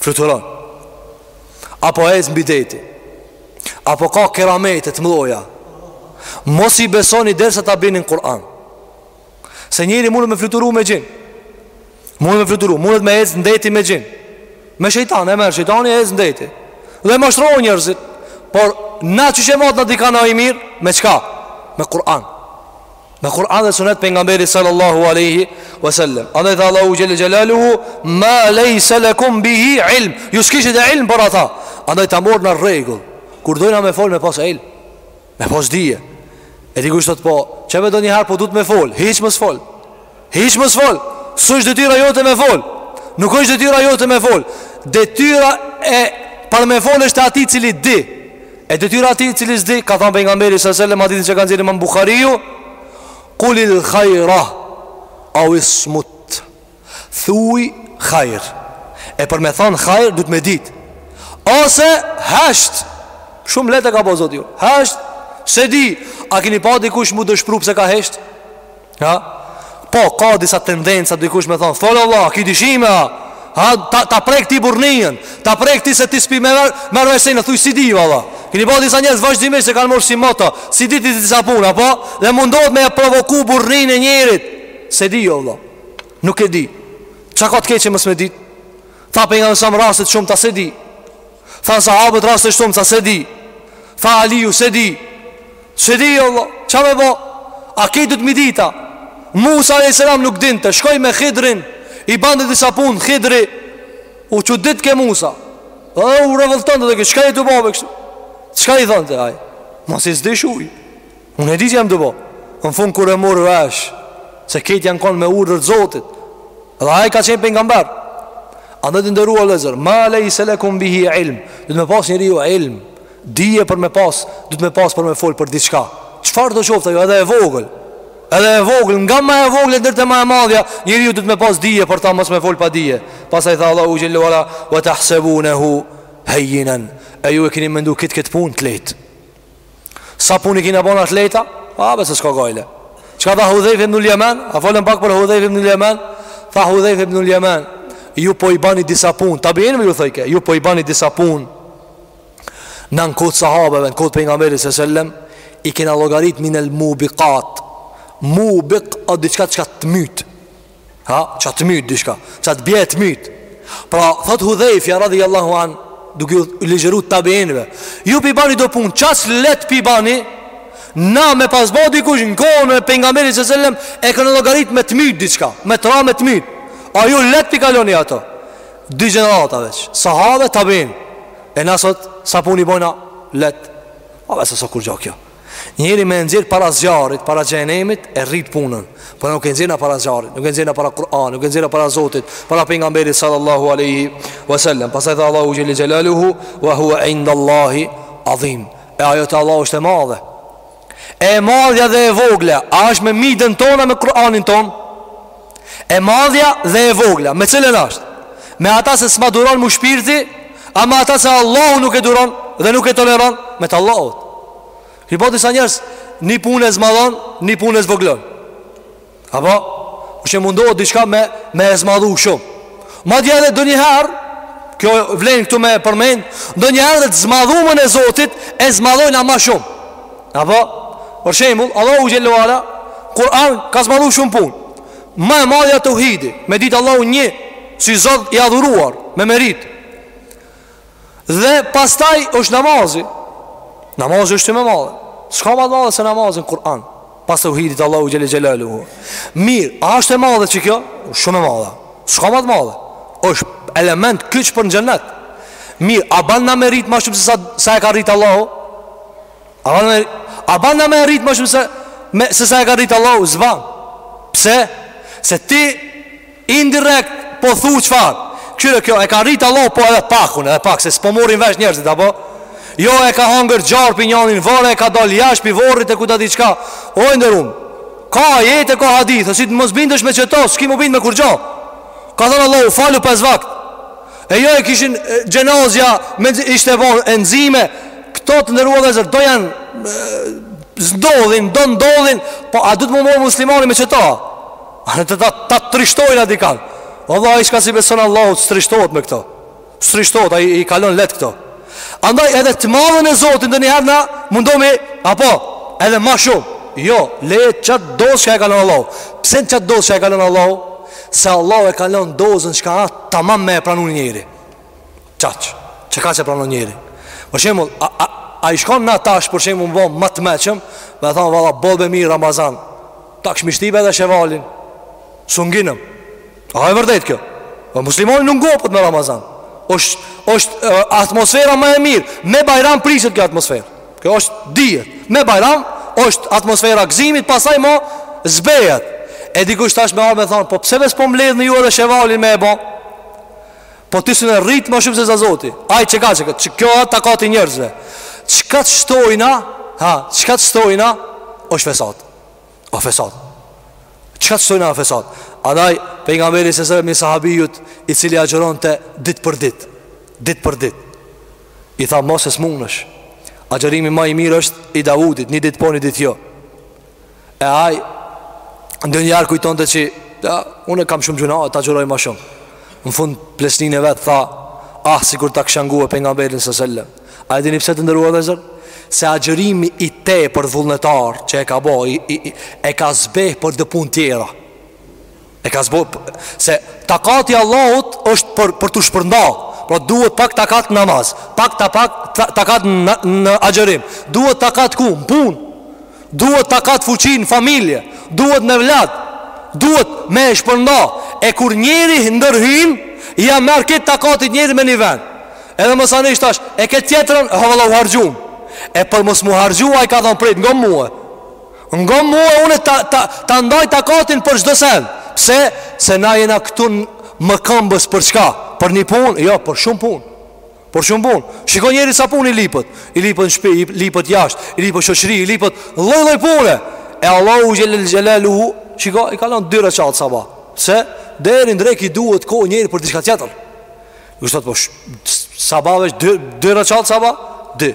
Fluturon Apo ecë mbi deti Apo ka keramete t'mdhaja Mos i besoni derisa ta bini n'Kur'an. Se njeri mundet me fluturu me gjin. Mundet me fluturu, mundet me ecë n'deti me gjin. Me shejtan, e merr shejtani e ecë n'deti. Dhe mashtron njerëzit. Por na qysh e matna dikan a i mirë me çka? Me Kur'an. Me Kur'an dhe Sunet pejgamberi sallallahu alaihi wasallam. Andaj tha Allahu xhel xelaluhu ma laysa lakum bihi ilm. Ju s'kishit ilm për ata. Andaj ta morrna rregull. Kur dojna me fol me pas ilm, me pas dije. E dikush thot po, çeve ndonjëherë po duhet me fol, hiç mos fol. Hiç mos fol. S'është detyra jote me fol. Nuk është detyra jote me fol. Detyra e parë me fol është atij cili di. E detyra atij cili s'di, ka thonë pejgamberi sallallahu alaihi wasallam, n'hadithin që ka nxjerrë imam Bukhariu, kulil khajra, au ismut, thuj khajr. E për me thonë khajr, duhet me ditë. Ose hesht, shumë lehtë e ka bo Zoti, hesht, s'e di, a kini pa dikush m'u dëshpru pse ka heshtë? Ha? Po, ka disa tendenca dikush me thonë, fol o vlla, ki dyshime, ha? ha? Ta, ta prek ti burrnijen, ta prek ti se ti s'pi merr vesh se në thuj s'e di, valla. Kini pa disa njerëz vazhdimisht e kanë marrë si moto, s'i di ti disa puna, po? Dhe mundohet me e provoku burrnijen e njerit, s'e di, o vlla. Nuk e di. Qa ka të keqe mos me dit? Tha pejgamberi a.s. në raste t'shumta s'e di. Thanë sahabët raste t'shumta s'e di Tha Aliju, s'e di S'e di, o vlla, qa me bo A krejt duhet me i ditë a Musa a.s. nuk dinte shkoi me Khidrin I bante disa pun, Khidri U çuditke Musa Dhe u revoltonte dhe kështu Qka je tu bo be kështu Qka i thonte aj Masi s'di shuj Unë e di çka jam tu bo Në fund kur e mori vesh Se këto janë konë me urdhër të zotit Dhe ai ka qenë pejgamber A në të nderuar vëllezër Ma lejse lekum bihi ilm Duhet me pas njeriu ilm Dije për me pas Duhet me pas për me folë për diçka Çfarëdo qoftë ajo edhe e vogël Edhe e vogël Nga ma e vogla deri te ma e madhja Njeriu duhet me pas dije për ta mos me folë pa dije Pastaj tha Allahu xhel-le ue ala Ve tahsebunehu Hejjinen E ju e kini mendu kit këtë punë të lehtë Sa punë i kena bo na t'lehta A be se s'ka gajle Çka tha Hudhejfe ibn el Jeman A folëm pak për Hudhejfe ibn el Jeman Tha Hudhejfe ibn el Jeman Ju po i bani disa punë Tabiinëve ju thojke Ju po i bani disa punë Na në kohë t'sahabëve Në kohë t'pejgamberit se sellem I kena llogarit minel mubikat Mubik o diçka çka të myt Ha, çka të myt diçka Çka të bje të mytë Pra, thotë Hudhejfja, radijallahu anh Duke ju ligjëru tabiinëve Ju p'i bani do punë, qaq lehtë p'i bani Na me pas bo dikush në kohën e pejgamberit së sellem E kena llogarit me të mytë diçka Me të ra me të mytë A ju lehtë p'i kaloni ato Dy gjenerata veç Sahabe tabiin E na sot sa punë i bojna lehtë A be se s'o kurgjo kjo Njeri me e nxjerr para zjarrit, para xhehenemit e rrit punën, por nuk e nxjerrna para zjarrit, nuk e nxjerrna para Kur'an, nuk e nxjerrna para Zotit, para pejgamberit sallallahu alaihi wasallam. Pastaj tha Allahu xhel-le xhelaluhu wa huwa inda Allahi azim. E ajo te Allahu është e madhe. E madhja dhe e vogla, a është me mendjen tonë a me Kur'anin tonë? E madhja dhe e vogla Me cilën është Me ata se s'ma duron mu shpirti A me ata se Allahu nuk e duron Dhe nuk e toleron Me të Allahut Mirëpo disa njerëz Një punë e zmadhon Një punë e zvoglon Apo U që mundohet diçka me Me e zmadhu shumë Madje edhe ndonjëherë Kjo vlen këtu me përmend Ndonjëherë edhe të zmadhumen e Zotit E zmadhojnë a ma shumë Apo, për shembull, Allahu xhel-le ue ala n'Kur'an ka zmadhu shumë punë. Ma e madhja teuhidi, me ditë Allahu një, si Zot i adhuruar, me meritë. Dhe pastaj është namazi. Namazi është më madhe. S'ka ma të madhe se namazi në Kur'an. Pas teuhidit t'Allahut xhel-le xhelaluhu. Mirë, a është e madhe qikjo? Shumë e madhe. S'ka më madhe. Është element kyç për në xhenet. Mirë, a ban na me rrit ma shumë se sa sa e ka rrit Allahu? A ban me, a ban me e rritë ma shumë se, me, se sa e ka rritë Allahu, s'ban. Pse? Se ti indirekt po thu çfarë? Kqyre kjo, e ka rritë Allahu po edhe pak unë, edhe pak, se s'po marrin vesh njerëzit, apo? Jo e ka hangër gjarpri njanin n'vorr, e ka dalë jashtë prej vorrit e ku ta di çka. O i nderum, ka ajete e ka hadithe, si të mos bindesh me qeto, s'ki mu bind me kurgjo. Ka thënë Allahu, falu pesë vakte. E jo e kishin xhenazja me ishte vonë enzime Këto të nderuar vllezër do janë ndodhin, do ndodhin Po a duhet me u marr muslimani me qëta A në të ta, ta trishtojnë a dikan Vallahi çka si beson Allahut s'trishtohet me këto S'trishtohet, ai i kalon leht këto Andaj edhe të madhën e Zotin ndonjëherë na mundomi, apo, edhe ma shumë. Jo, leje qatë dozë çka e ka lon Allahu. Pse qatë dozë çka e ka lon Allahu? Se Allahu e ka lon dozën çka â tamam me e pranu njeri. Qaq, çka që e pranon njeri. Për shembull, a, a, ai shkon na tash për shembull me u bo ma të meqëm, me thonë, valla, boll be mirë Ramazan, ta kishim shti be dhe shevalin, s'u nginëm. A e vërtet kjo? Po muslimani nuk ngopet me Ramazan. Është është atmosfera më e mirë. Me Bajram prishet kjo atmosferë. Kjo është dihet. Me Bajram është atmosfera e gëzimit, pastaj më zbehet. E dikush tash me ardh me thon, po pse be s'po mbledhni ju edhe shevalin me e bo? Po ti s'në rrit më shumë se za Zoti. Ai çka çka, kjo â takati i njerëzve. Çka shtojna? Ha, çka shtojna? Është fesat. Afesat Qëka të sojnë a afesat Andaj Pejgamberi salallahu alejhi ve selem një sahabiut I cili agjëronte dit për dit Dit për dit I tha mos se s'munesh Agjërimi ma i mirë është i Davudit Një dit po një dit jo E ai ndonjëherë kujtonte që ja, Unë e kam shumë gjynah Të agjëroj ma shumë Në fund pleqninë e vet tha Ah sikur ta kisha ngue Pejgamberin salallahu alejhi ve selem A e dini pse të nderuar vllezër? Se agjërimi i tepërt vullnetar që e ka bo i, i, i, E ka zbeh për do punë tjera E ka zbeh Se takati i Allahut është për, për t'u shpërnda Pra duhet pak takat në namaz Pak ta pak takat në, në agjërim Duhet takat ku? Në punë Duhet takat fuqi n'familje, duhet n'evlad, duhet me e shpërnda. E kur njeri ndërhyn, ja merr kët takat njeri me një vend. Edhe më sanish tash, e kët tjetrën, ha valla u harxhum. E për mos m'u harxhu ai ka thon prit ngo mue. Ngo mue unë ta ta ta ndaj takatin për çdo sen. Pse? Se na jena këtu më këmbës për çka? Për një punë? Jo, për shumë punë. Për shumë punë. Shiko njeri sa punë i lipet. I lipet në shpi, i lipet jashtë, i lipet shoqëri, i lipet lloj lloj pune. E Allahu xhele xhelaluhu, shiko, i ka lon dy reqat sabah. Se deri në drek i duhet kohë njerit për diçka tjetër. Ju thot po sabah veç dy dy reqat sabah, dy.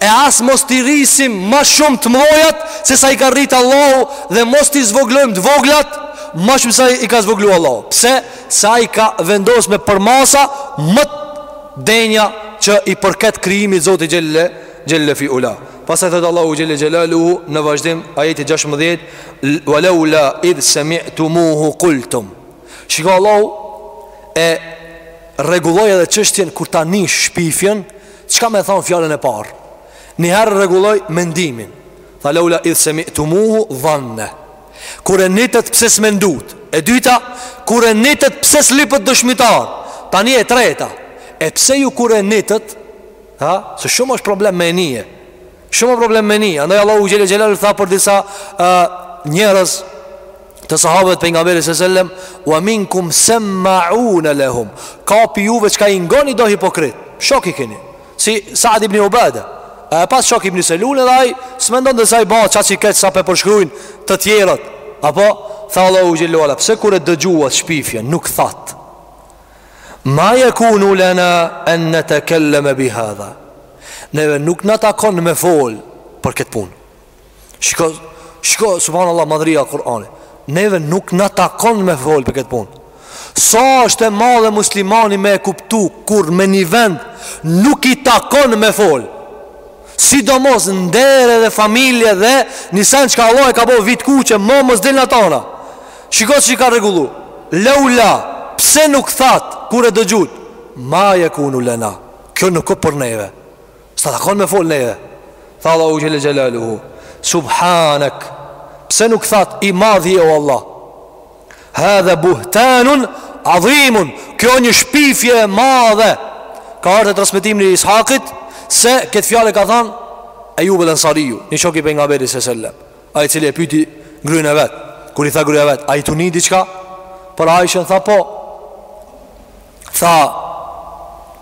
E as mos t'i rrisim ma shumë të mdhojat Se sa i ka rrit Allahu Dhe mos t'i zvoglojmë të voglat Ma shumë se sa i ka zvoglu Allahu Pse? Se i ka vendos me përmasa Më të denja që i përket krijimit Zoti xhelle fi ula Pastaj thotë Allahu xhelle xhelaluhu Në vazhdim ajeti 16 Wa laula idh sami'tumuhu kultum Shiko Allahu E rregulloi edhe qështjen Kur ta nish shpifjen Çka me thanë fjalën e parë? Njëherë rregulloi mendimin. Tha laula idh sami'tumuhu dhanna. Kur e nitët pse s'mendut? E dyta, kur e nitët pse s'lipët dëshmitar? Tani e treta, e pse ju kur e nitët? Ha, se shumë është problem me e nije. Shumë problem me ni Andaj Allahu xhelle xhelaluhu tha për disa uh, njerëz Të sahabëve t'pejgamberit sallallahu alajhi wasallam Wa minkum semma'une lehum Ka prej juve çka i ngoni do hipokrit Shok i keni Si Saad ibn Ubada E pas shok ibn Selun edhe ai S'mendonte se ai bash aq i keq sa po e përshkrujn të tjerët Apo Tha Allahu xhelle fi ula Pse kur e dëgjuat shpifje nuk that Ma jekunu lena en netekelleme bihadha Neve nuk na takon me fol për këtë pun Shiko, shiko, subhanallah, madhëria Kur'ani Neve nuk na takon me fol për këtë pun Sa është e madhe muslimani me e kuptu Kur me një vend nuk i takon me fol Sidomos ndere dhe familje dhe një sen çka Allahu e ka bo vijë t'kuqe ma mos dil n'atanë. Shiko qysh e ka rregullu. Laula, pse nuk that, kur e dëgjut, ma jekunu lena. Kjo nuk o për neve. S'na takon me fol neve. Tha Allahu xhelle xhelaluhu. Subhanek, pse nuk that i madh je o Allah. Hadha buhtanun adhimun. Kjo një shpifje e madhe. Ka ardh te transmetimi i ibni Ishakit se këtë fjalë ka thënë Ejub el-Ansariu, një shok i pejgamberit sallallahu alajhi wasallam, ai i cili e pyeti gruan e vet, kur i tha gruaja vet, a je tu ni diçka për Aishën? Tha po. Tha,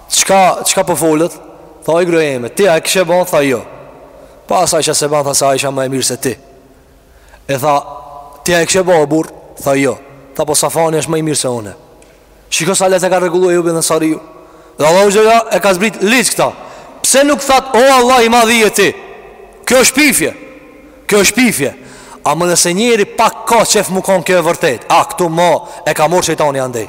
çka çka po folet? Tha oj gruaja ime, ti a e kishe bën? Tha jo. Po as Aisha s'e bën, tha se Aisha më e mirë se ti. E tha, ti a e kishe bo o burrë? Tha jo Tha po Safvani është më i mirë se une Shiko sa lehtë e ka rregullu Ejub el-Ensariu Dhe Allahu xhelle e ka zbrit liq këta Pse nuk that o Allah i madh je ti Kjo është shpifje Kjo është shpifje Ama nëse njeri pak ka qef mu kanë kjo e vërtet A këtu ma e ka mor shejtani andej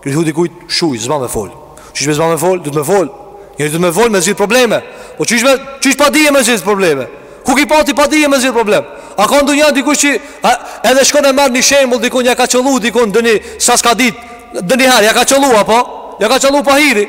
Kur i thu dikujt shuj, s'ban me fol Qysh me s'ban me fol, duhet me fol Njeri duhet me fol me zgjidh probleme Po qysh me, qysh pa dije me zgjidh probleme Ku ki pa ti pa dije me zgjidh problem A ka ndonja dikush që a, Edhe shkon e merr një shembol dikun Ja ka qëllu dikun ndoni Se s'ka dit Ndoniher, ja ka qëllu apo Ja ka qëllu pa hiri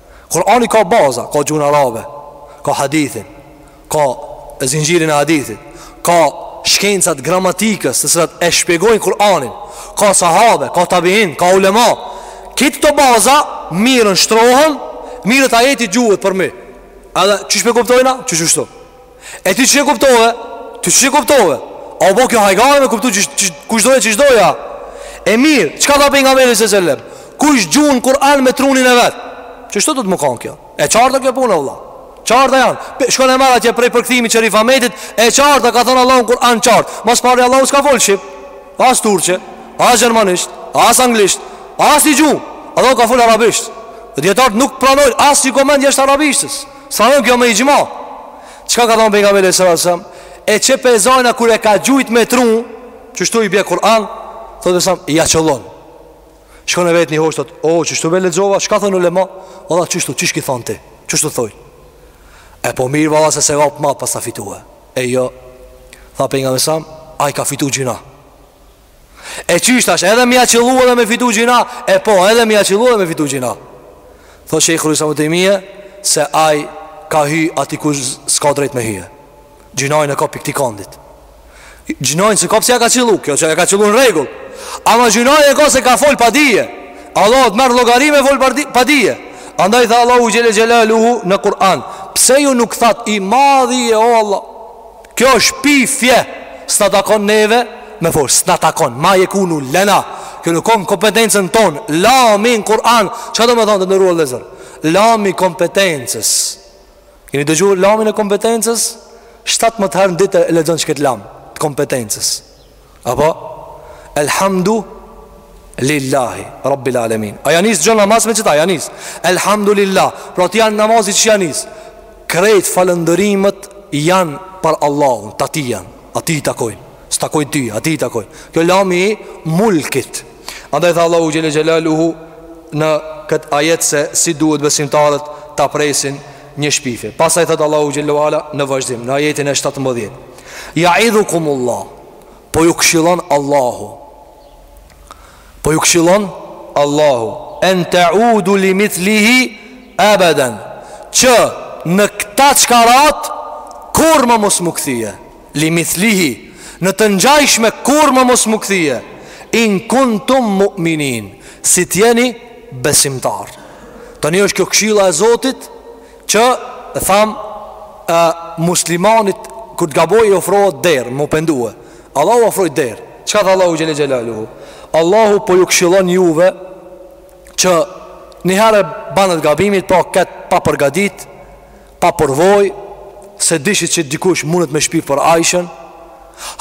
Kurani ka baza, ka gjuhën arabe, ka hadithin, ka zinxhirin e hadithit, ka shkencat gramatikës, të cilat e shpjegojnë Kur'anin, ka sahabe, ka tabiin, ka ulema. Këto baza mirren shtrohen, mirret ajeti gjuhet përmi. Edhe qysh e kuptojna, qysh ashtu. E ti që e kuptove? Ti që e kuptove? A u bo kjo hajgare me kuptu kush do e qysh do, a? E mirë, çka tha Pejgamberi alejhi selam? Kush gjun Kur'an me trunin e vet? Qështu do t'me kanë kjo? E qartë kjo punë, vlla. Qarta janë. Shkon e merr atje prej përkthimi t'Sherif Ahmetit, e qartë e ka thonë Allahu n'Kur'an qartë. Ma s'pari Allahu s'ka folë shqip, as turqe, as gjermanisht, as anglisht, as një gjuhë. Allahu ka folë arabisht. Dhe dijetarët nuk pranojnë, asnjë koment jashtë arabishtes. Sa nuk jo me i gjma Çka ka thonë Pejgamberi alejhi selam E që pe zajna kur e ka gjujt me tru Qështu i bje Kur'an Thotë besa ja qëllon Shkon e vet një hoxhë Thotë o qështu e lexova Çka thonë ulema Valla qështu qysh ki thonë ti Qështu thojn E po mirë valla se sevap ma paska fitu e E jo Tha Pejgamberi alejhi selam Ai ka fitu gjynah E qysh tash edhe me ja qëllu edhe me fitu gjynah E po edhe me ja qëllu edhe me fitu gjynah Thotë Shejhul Islam Ibn Tejmije Se ai ka hy aty ku s'ka drejt me hy Gjynahin e ka pi ktij kandit Gjynahin s'e ka pse ja ka qëllu Kjo që e ka qëllu në rregull Ama gjynahin e ka se ka fol pa dije Allahu të merr llogari me fol pa dije Andaj tha Allahu xhele xhelaluhu në Kur'an Pse ju nuk thatë i madh je o Allah Kjo është shpifje S'na takon neve Me fol S'na takon Ma jekunu lena Kjo nuk o n'kompetencën tonë Lami n'Kur'an Qa do me thonë të nderuar vllezër Lami i kompetencës Kini dëgju lamin e kompetencës Shtatëmbëdhjetë herë në ditë e lexon qëkëtë lam Të kompetencës Apo, elhamdu lillahi, rabbil alemin. A ja nis çdo namaz me qëta, ja nis. Elhamdu lillahi, pra t'atij janë namazi që ja nis. Krejt falëndërimët janë për Allahun, t'atij janë, atij i takojnë. S'të takojnë ty, atij i takojnë. Kjo lami i mulkit. Andaj tha Allahu xhele xhelaluhu në këtë ajet se si duhet besimtarët ta presin Një shpifje. Pastaj thot Allahu xhele ve ala në vazhdim, në ajetin e shtatëmbëdhjetë, Ya'idhukumullah, po ju këshillon Allahu. Po ju këshillon Allahu, en ta'udu li mithlihi abadan. Që në këtë çka ratë kurrë ma mos m'u kthye. Li mithlihi, në të ngjajshme kurrë më mos m'u kthye, in kuntum mu'minin, si t'jeni besimtarë. Tani është kjo këshilla e Zotit që thamë, muslimanit kur të gabojë i ofrohet derë, m'u pendue. Allahu ofroi derë. Çka tha Allahu xhele xhelaluhu? Allahu po ju këshillon juve që një herë e banët gabimin, po këtë pa përgatit, Pa përvojë S'e dishit që dikush mundet me shpif për Ajshen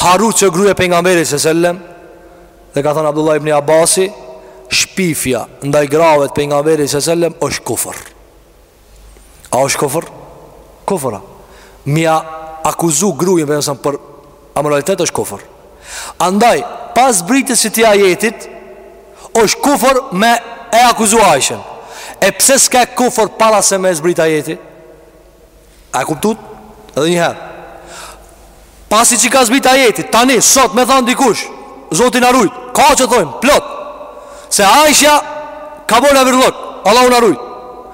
Harru që gruja e Pejgamberit se sellem Dhe ka thënë Abdullah ibn Abasi Shpifja ndaj grave t'Pejgamberit se sellem është kufër A është kufër? Kufër a Me ia akuzu grujën për nësëm për Amoralitet është kufër Andaj, pas zbritjes së këtij ajetit është kufër me e akuzu Ajshen E pse s'ke kufër para se me zbrit ajeti? A e kuptut? Edhe njëherë Pasi që ka zbrit ajeti Tani, sot, me thanë dikush Zoti na rujt, ka që thonë, plot Se Ajsha ka bërë e virlok Allahu na rujt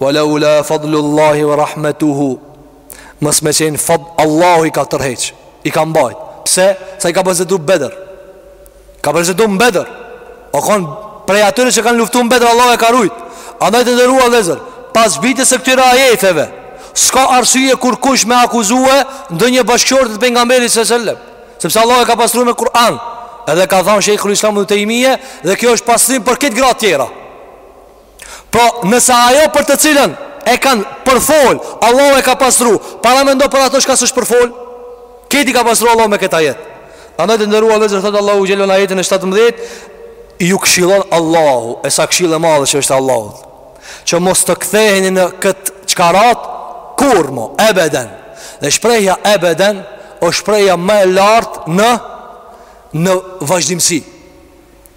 Wa laula fadlu Allahi wa rahmatuhu Mos me qenë fadl Allahu i ka tërheq I ka mbajt Pse? Se ai ka prezentu n'Bedër Ka prezentu në Bedër O konë prej atyre që kanë luftu në Bedër Allahu e ka rujt Andaj të nderuar vëllezër Pas zbritjes së këtyre ajeteve S'ka arsye kurkush me akuzue Ndonjë bashkëshorte të Pejgamberit se sellem Sepse Allahu e ka pastru me Kur'an Edhe ka thonë shejhul islam Ibn Tejmije Dhe kjo është pastrim për krejt gratë tjera Po nëse ajo për të cilën e kanë përfol, Allahu e ka pastru, paramendo për ato çka s'është përfol, krejt i ka pastru Allahu me këtë ajet. Andaj të nderuar vëllezër, thotë Allahu xhele në ajetin e 17, ju këshillon Allahu, e sa këshillë e madhe që është e Allahut, që mos të ktheheni në këtë çka ratë, kurrë mo, ebeden. Dhe shprehja ebeden, o shprehja më e lartë në, në vazhdimësi.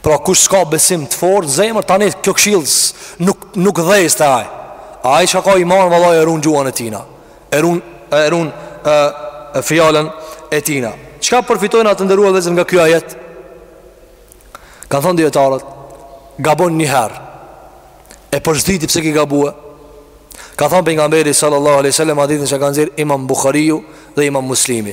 Pra kush s'ka besim të fort në zemër, tani kjo këshillë nuk nuk dhez te ai. Ai çka ka iman vallai e run gjuhën e tina. E run e run fjalën e tina. Çka përfitojmë na të nderuar vëllezër nga ky ajet? Kanë thanë dijetarët, gabon një herë. E për s'dyti pse ke gabue? Ka thonë Pejgamberi sallallahu alaihi wasallam hadithin që ka nxjerr Imam Buhariu dhe Imam Muslimi.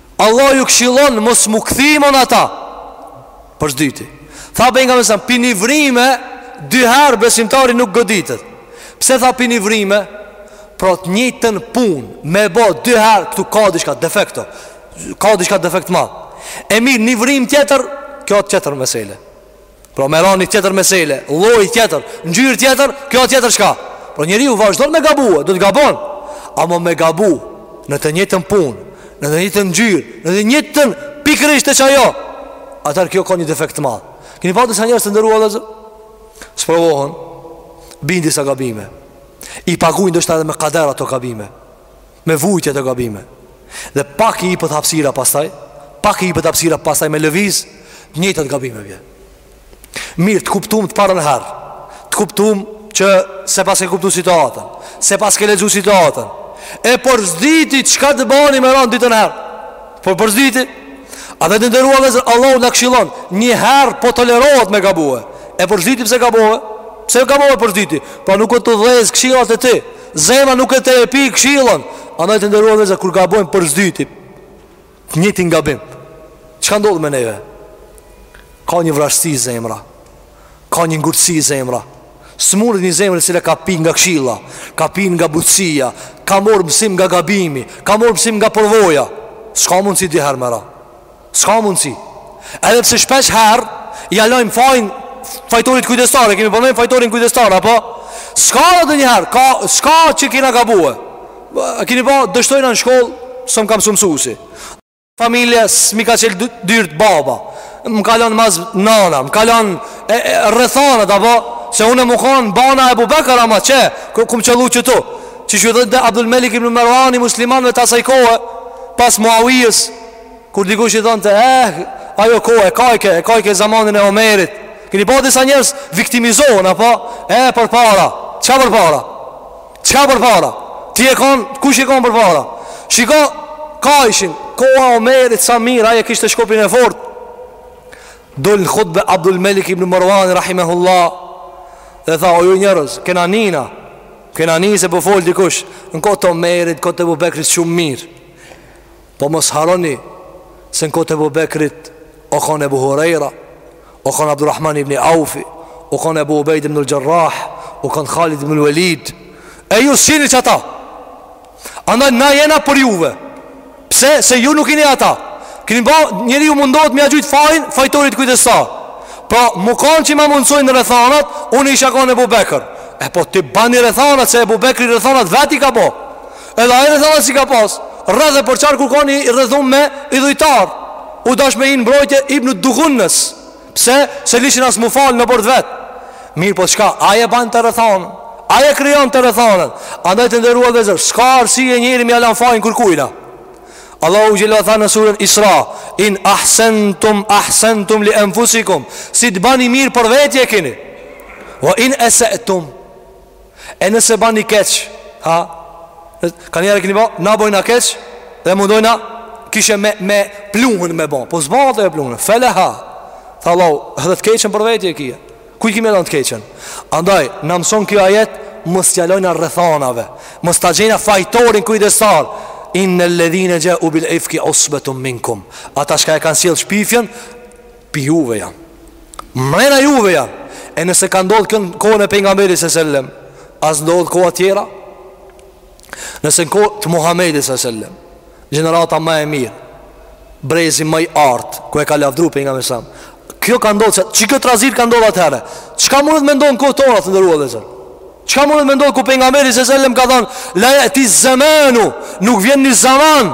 Allahu ju këshillon mos m'u kthy mo n'ata Për s'dyti Tha Pejgamberi s.a.s. Prej një vrime Dy herë besimtari nuk goditet Pse tha prej një vrime Pra të njëjtën punë Me bo dy herë këtu ka diçka defekt o Ka diçka defekt madh E mirë një vrimë tjetër Kjo o tjetër mesele Pra me ra në tjetër mesele Lloj tjetër, ngjyrë tjetër Kjo tjetër çka Por njeriu vazhdon me gabue Do të gabon Amo me gabu Në të njëjtën punë Në të njëjtën ngjyrë Në të njëjtën pikërisht te qajo Atëherë kjo ka një defekt madh Kini pa disa njerëz të nderuar vëllezër Sprovohen Bijnë disa gabime I pagujnë ndoshta edhe me kader ato gabime Me vujtje ato gabime Dhe pak i ipet hapsira pastaj Pak i ipet hapsira pastaj me lëviz Të njëjtat gabime bje Mirë të kuptum të parën herë Të kuptum që s'e paske kuptu situatën S'e paske lexu situatën E për s'dyti çka të bani me ra n'dytën herë Për për s'dyti Andaj të nderuar vëllezër Allahu na këshillon Një herë po tolerohet me gabue E për s'dyti pse gabove Pse gabove për s'dyti Pra nuk o të dhezë këshillat e tij Zemra nuk o tu e pi këshillën Andaj të nderuar vëllezër kur gabojmë për s'dyti Të njëjtin gabim Çka ndodh me neve? Ka një vrazhdësi zemra Ka një ngurtësi zemra S'mundet një zemër e cila ka pi nga këshilla Ka pi nga butësia Ka marrë mësim nga gabimi Ka marrë mësim nga përvoja S'ka mundësi dy herë me ra S'ka mundësi Edhe pse shpeshherë Ja lojmë fajin Fajtorit kujdestar Kemi përmejnë fajtorin kujdestar Apo S'ka ndonjëherë ka, S'ka që kena gabue A kini pa Dështojnë në shkollë S'më ka msu mësusi Familja S'mi ka çel dyrt baba Më ka lon mas nana Më ka lon Rrethanat Apo Se unë me kanë bana Ebu Bekër ama qe Kam qëllu qëtu Qe ç'u thonte Abdul Melik ibn Merwani muslimanve të asaj kohë Pas Muawiyës Kur dikush i thonte, "Eh, ajo kohë e kajke, e kajke zamanin e Omerit." Keni pa disa njerëz viktimizohen apo, "Eh, përpara, çka përpara? Çka përpara? Ti je kon, kush u kon përpara?" Shiko, kajshin kohën e Omerit sa mirë, ai e kishte shkopin e fortë. Dol në khutbe Abdul Malik ibn Marwan rahimahullah dhe tha, "O ju njerëz, kena ni na, kena ni na se po fol dikush, në kohë të Omerit, kohë të Abu Bekrit shumë mirë." Po mos harroni se në kohë t'Ebu Bekrit o kon Ebu Hurejra, o kon Abdurrahman ibn Aufi, o kon Ebu Ubejde ibn Xherrah, o kon Khalid ibn Velid, e ju s'jeni qata. Andaj na jena për juve, pse se ju nuk jeni ata. Kini pa njeriu mundohet me ia gjujt fajin fajtorit kujdestar. Pra mu kanë që ma mundësojnë rrethanat, unë isha kon Ebu Bekr. E po ti bani rrethanat se Ebu Bekri rrethanat vet i ka bo. Edhe ai rrethanat s'i ka pas Rreth e përqark kur ka qenë i rrethun me idhujtar U dash me hi në mbrojtje Ibnu Dugunnës Pse se lishin as m'u falë në oborr t'vet Mirëpo çka ai e ban atë rrethanë Ai e krijon atë rrethanë Andaj të nderuar vëllezër S'ka arsye njeri me ia lan fajin kërkujna Allahu xhelle tha në surën Isra In ahsentum ahsentum li enfusikum Si të bani mirë për vetje kini Ve in esetum E nëse bani keq ha, Ka njerë e kini ba Na bojna keq Dhe mundojna Kishe me, me pluhën me ba Po s'ba atë e pluhën Fe leha Tha Allahu Dhe të keqen për veti e kie Kuj ki me ia lan të keqen Andaj Na mëson kjo ajet Mos t'ia lojna rrethanave Mos ta gjejna fajtorin kujdestar Innel-ledhine xhau bil ifki Usbetun minkum Ata çka e kanë sjell shpifjen Pi juve jan Mrena juve jan E nëse ka ndodhë kjo në kohën e pengamberit se sellem A s'ndodhë kohat tjera Nëse në kohë të Muhammedit se sellem Gjenerata ma e mirë Brezi ma i artë Që e ka lavdru pengamberi se sellem Kjo ka ndodhë se Që kjo trazirë ka ndodhë atëhere Çka mundet me ndodhë në kohë tona të nderuar vëllezër Çka mundet me ndodhë kur pengamberi se sellem ka thonë La jeti zemanun Nuk vjen një zeman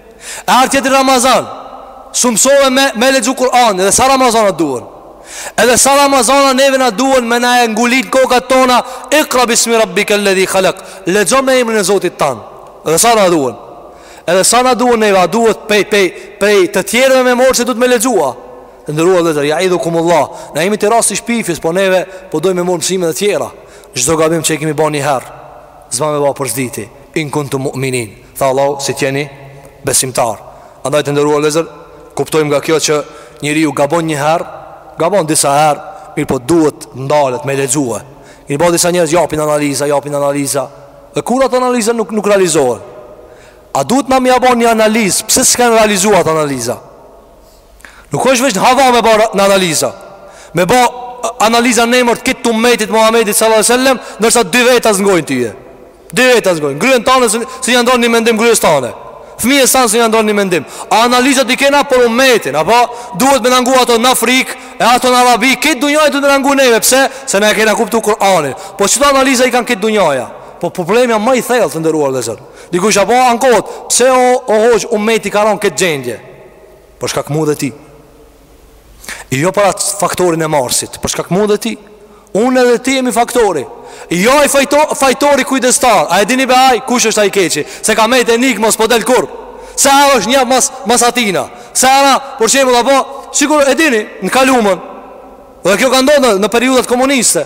E erdh tjetri Ramazan S'u mësove me, me lexu Kur'an Edhe sa Ramazana t'duen Edhe sa Ramazana neve na duen Me na e ngul në kokat tona Ikra bismi rabbikel-ledhi khalak Lexo me emrin e Zotit tan Edhe sa na duen Edhe sa na duen neve A duhet pej, pej, pej të tjerëve me morë Se duhet me lexu Të nderuar vëllezër Jeidhukumullah Na jemi te rasti i shpifjes Po neve po dojmë me morë mësime edhe tjera Çdo gabim që e kemi ba një her S'ban me ba për s'dyti In kuntum mu'minin Tha Allahu si t'jeni besimtar Andaj të nderuar vëllezër Kuptojmë nga kjo që njeriu gabon një her Gabon disa her Mirëpo duhet ndalet me lexue Mirëpo disa njerëz japin analiza Japin analiza Dhe kur ata analiza nuk, nuk realizohet A duhet na me ia bo një analiz Pse s'kanë realizu ata analiza Nuk është veç hava me bërë në analiza Me bërë analiza në emër të këtij umetit Muhammedit sallallahu alaihi wasallam, ndërsa dy veta s'ngojnë ty. Dy veta s'ngojnë. Gruen tonë se si janë dhënë një mendim grues tonë. Fëmijës sa si janë dhënë një mendim. A analizat i kena për umetin, apo duhet me na ngu ato në Afrikë, e ato në Arabi, krejt dunjaja duhet me na ngu neve, pse? Se ne e kena kuptu Kur'anin. Po çdo analiza i kanë krejt dunjaja. Po problemi është më i thellë të nderuar vëllezër. Dikush a po ankohet, pse o, o hoxhë umeti ka rënë n'këtë gjendje? Për shkak mu dhe ti Jo për atë faktorin e Marsit Për shkak mu dhe ti Unë edhe ti jemi faktori Jo ai fajto, fajtori kujdestar A e dini be ai, kush është ai keqi Se ka mejt e nikë mos po del kurr Se a është një mas, mas atina Se a ra, për shembull a po Sigur e dini, në kalumën Dhe kjo ka ndodh në periudat komuniste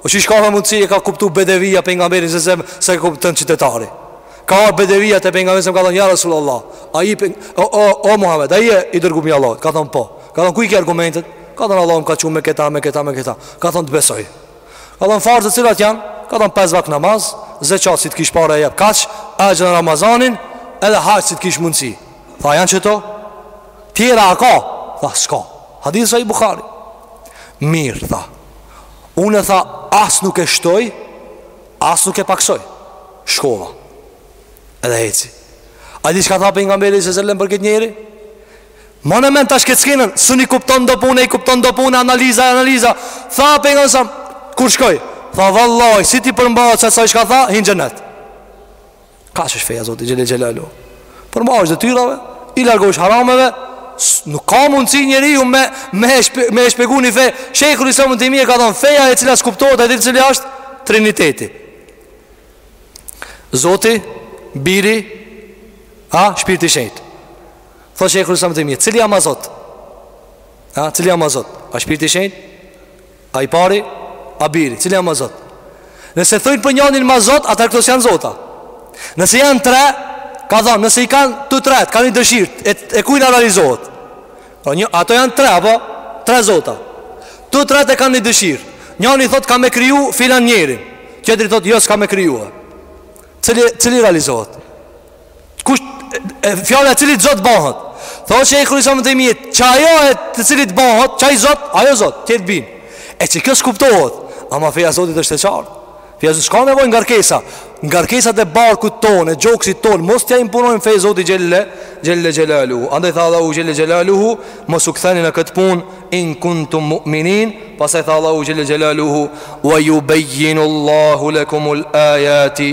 O qysh ka mundësi e ka kuptu bedevija pejgamberin selam, s'e kupton qytetari Ka ardh bedevija te pejgamberi selam ka thonë ja Rasul Allah A i për, o, o, o Muhammed, a je i dërgumi i Allahut Ka thonë po, ka thonë ku i ke argumentet Ka thonë Allahu më ka çu me këta, me këta, me këta Ka thonë të besoj Ka thonë farzet cilat janë, ka thonë pesë vakt namaz Zeqat si të kish pare e jep kaq Agjëron Ramazanin edhe haxh si të kish mundësi Tha janë qëto Tjera a ka Tha s'ka Hadith sahih Bukhari Mirë tha Unë tha as nuk e shtoj, as nuk e paksoj. Shkova. Edhe heci. A di çka tha pejgamberi selam për këtë njeri? Mane mend tash këtë skenën S'un i kupton do punë, i kupton do punë Analiza, analiza Tha pejgamberi selam, kur shkoi Tha vallahi, si t'i përmbahet qësaj çka tha Hin n'xhenet Kaq është feja e Zotit xhele xhelaluhu Përmbahesh detyrave I largohesh harameve Nuk ka mundësi njeriu me, me, shpe, me shpjegu një fe Shejhul Islam Ibn Tejmije ka thonë Feja e cila s'kuptohet e di cili është Triniteti Zoti Biri A, shpirti shenjt Thot Shejhul Islam Ibn Tejmije Cili a ma zot A, cili a ma zot A shpirti i shenjtë A i pari, a biri, cili a ma zot Nëse thojnë për njanin ma zot, atëherë këto s'janë zota Nëse janë tre, ka thanë, nëse i kanë të tretë kanë ni dëshirë, e, e kujna realizohet pra, një, Ato janë tre, apo, tre zota Të tretë kanë ni dëshirë Njani thot ka me kriju filan njerin Qetri thot jo s'ka me kriju Cili, cili realizohet Kush, e, fjala e cilit zot bëhet Thot Shejhul Islam Ibn Tejmije Qajo e të cilit bëhet Qai zot, ai o zot, tjerët bin E qekjo s'kuptohet Ama feja e Zotit është e qartë Feja e Zotit s'ka nevojë ngarkesa Ngarkesat e barkut ton E gjoksit ton Mos t'ia imponojmë fesë Zotit xhele Xhele xhelaluhu Andaj tha Allahu xhele xhelaluhu Mos u ktheni në këtë punë In kuntum mu'minin Pastaj tha Allahu xhele xhelaluhu Wa jubejjinu Allahu lekumul ajati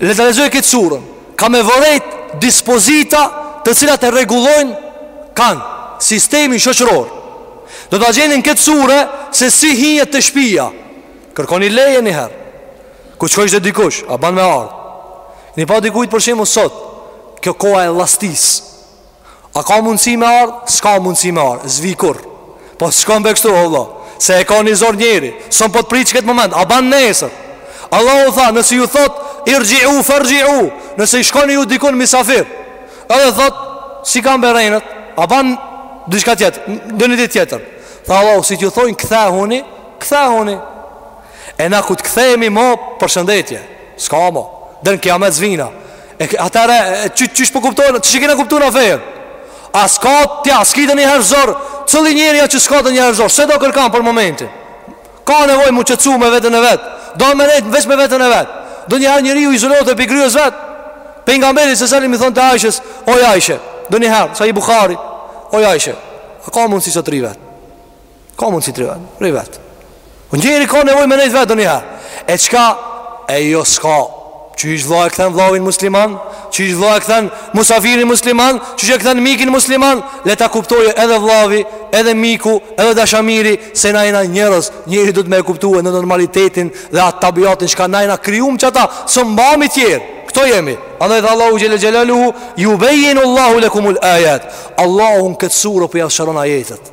Le ta lexojë këtë suren Ka me vërejt dispozita të cilat e rregullojnë kanë sistemin shoqëror Do ta gjeni n'këtë sure se si hinjet te shpia Kërkoni leje njëherë Kur t'shkojsh te dikush, a ban me ardhë Një pa dikujt për shembull sot Kjo koha e llastisë A ka mundësi me ardh? S'ka mundësi me ardh, s'vi kurrë Po s'shkon be kështu, o vlla Se e ka një zor njeri S'un po të prit qëkët moment, a ban nesër Allahu tha, nëse ju thot Irxhiu, ferxhiu Nëse shkoni ju dikun misafir Edhe thot, s'i kam be rejnët A ban diçka tjetër Ndonjë ditë tjetër Tha Allahu si t'ju thojnë kthehuni Kthehuni E na kur t'kthehemi mo përshëndetje S'ka mo Deri n'kiamet s'vina E atëherë, që, qysh po kuptojnë, qysh e kena kuptu na fejën? A s'ka, ti a s'ki donjëherë zor, cili njeri a që s'ka donjëherë zor, s'e do kërkan për momentin? Ka nevojë m'u qetësu me veten e vet, do me nejt veç me veten e vet, donjëherë njeri izolohet e pi grues vet, Pejgamberi s.a.s. i thonte Ajshës, oj Ajshe, donjëherë, Sahih Bukhari, oj Ajshe, a ka mundësi sot rri vet? Ka mundësi t'rri vet, rri vet po Njeri ka nevojë me nejt vet donjëherë E çka e jo s'ka Qysh vlla e kthen vllavin musliman Qysh vlla e kthen musafirin musliman Qysh e kthen mikin musliman Le ta kuptojë edhe vllavi, edhe miku, edhe dashamiri Se na jena njerëz, njeri duhet me e kuptu e në normalitetin Dhe atë tabiatin çka na jena krijum që ata S'un bahmi tjerë, këto jemi Andaj tha Allahu xhele xhelaluhu Jubejinu Allahu lekumul ajat Allahu në këtë sure po jau sqaron ajetet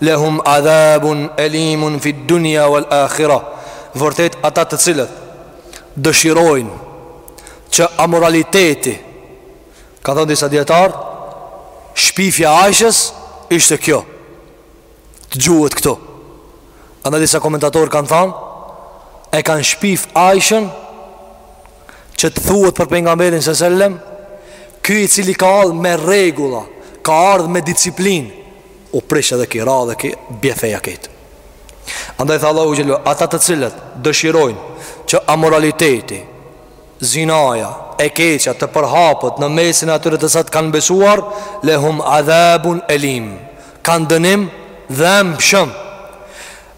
Lehum adhabun alimun fi dunya wal akhirah. Vërtet ata të cilët dëshirojnë që amoraliteti kanë thënë disa dijetarë shpifja e Aishës ishte kjo. Të gjuhet këtu. Andaj disa komentatorë kanë thënë e kanë shpif Aishën që të thuhet për pejgamberin sallallahu alajhi wasallam, ky i cili ka ardh me rregulla, ka ardh me disiplinë, u prish edhe ky ra edhe ky bje feja krejt. Andaj tha Allahu xhelaluhu, ata të cilët dëshirojnë që amoraliteti, zinaja, e keqja të përhapet në mesin e atyre të cilët kanë besuar, lehum adhabun elim. Kanë dënim dhëmbshëm.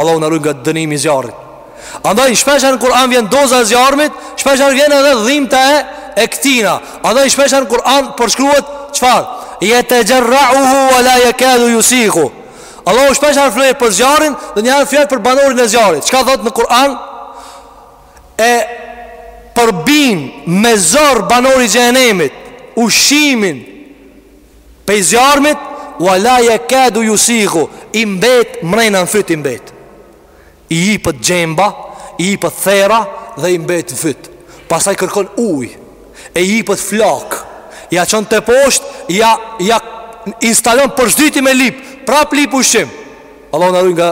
Allahu na ruaj nga dënimi i zjarrit. Andaj shpeshherë në Kur'an vjen doza e zjarrmit, shpeshherë vjen edhe dhimbta e e këtina. Andaj shpeshherë në Kur'an përshkruhet çfarë? Yatajarrauhu wa la yakadu yusighuh. Allahu shpeshherë flet për zjarrin donjëherë flet për banorin e zjarrit. Çka thotë në Kur'an? E përbin me zor banori i xhehenemit, ushqimin Pej zjarmit Wa la jekadu jusighu I mbet mrena në fyt i mbet I jipet gjemba I jipet therra Dhe i mbet në fyt Pastaj kërkon ujë E i jipet flakë Ja çon teposhtë Ja, ja instalon për s'dyti me lip Prap lip ushqim Allahu na ruaj nga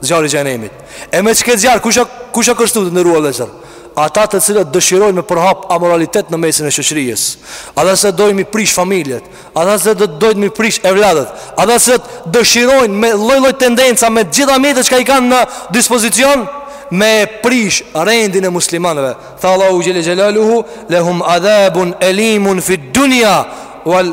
zjarri i xhehenemit. E me qët zjarr kush a, kush a kërcnu të nderuar vëllezër? Ata të cilët dëshirojnë me përhap amoralitet në mesin e shoqërisë. Ata të cilët dojnë mi prish familjet, ata të cilët dojnë mi prish evladët, ata të cilët dëshirojnë me lloj-lloj tendenca me të gjitha mjetet çka i kanë në dispozicion me prish rendin e muslimanëve. Tha Allahu xhele xhelaluhu lehum adhabun alimun fi dunya wal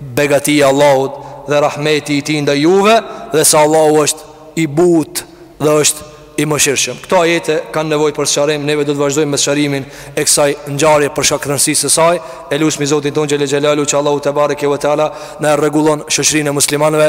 Begatia e Allahut dhe rahmeti i Tij ndaj juve dhe se Allahu është i butë dhe është i mëshirshëm. Këto ajete kanë nevojë për sqarim, neve do të vazhdojmë me sqarimin e kësaj ngjarje për shkak të rëndësisë së saj. E lusmi Zotin tonë xhele xhelaluhu që Allahu tebareke ve teala na e rregullon shoqërinë e muslimanëve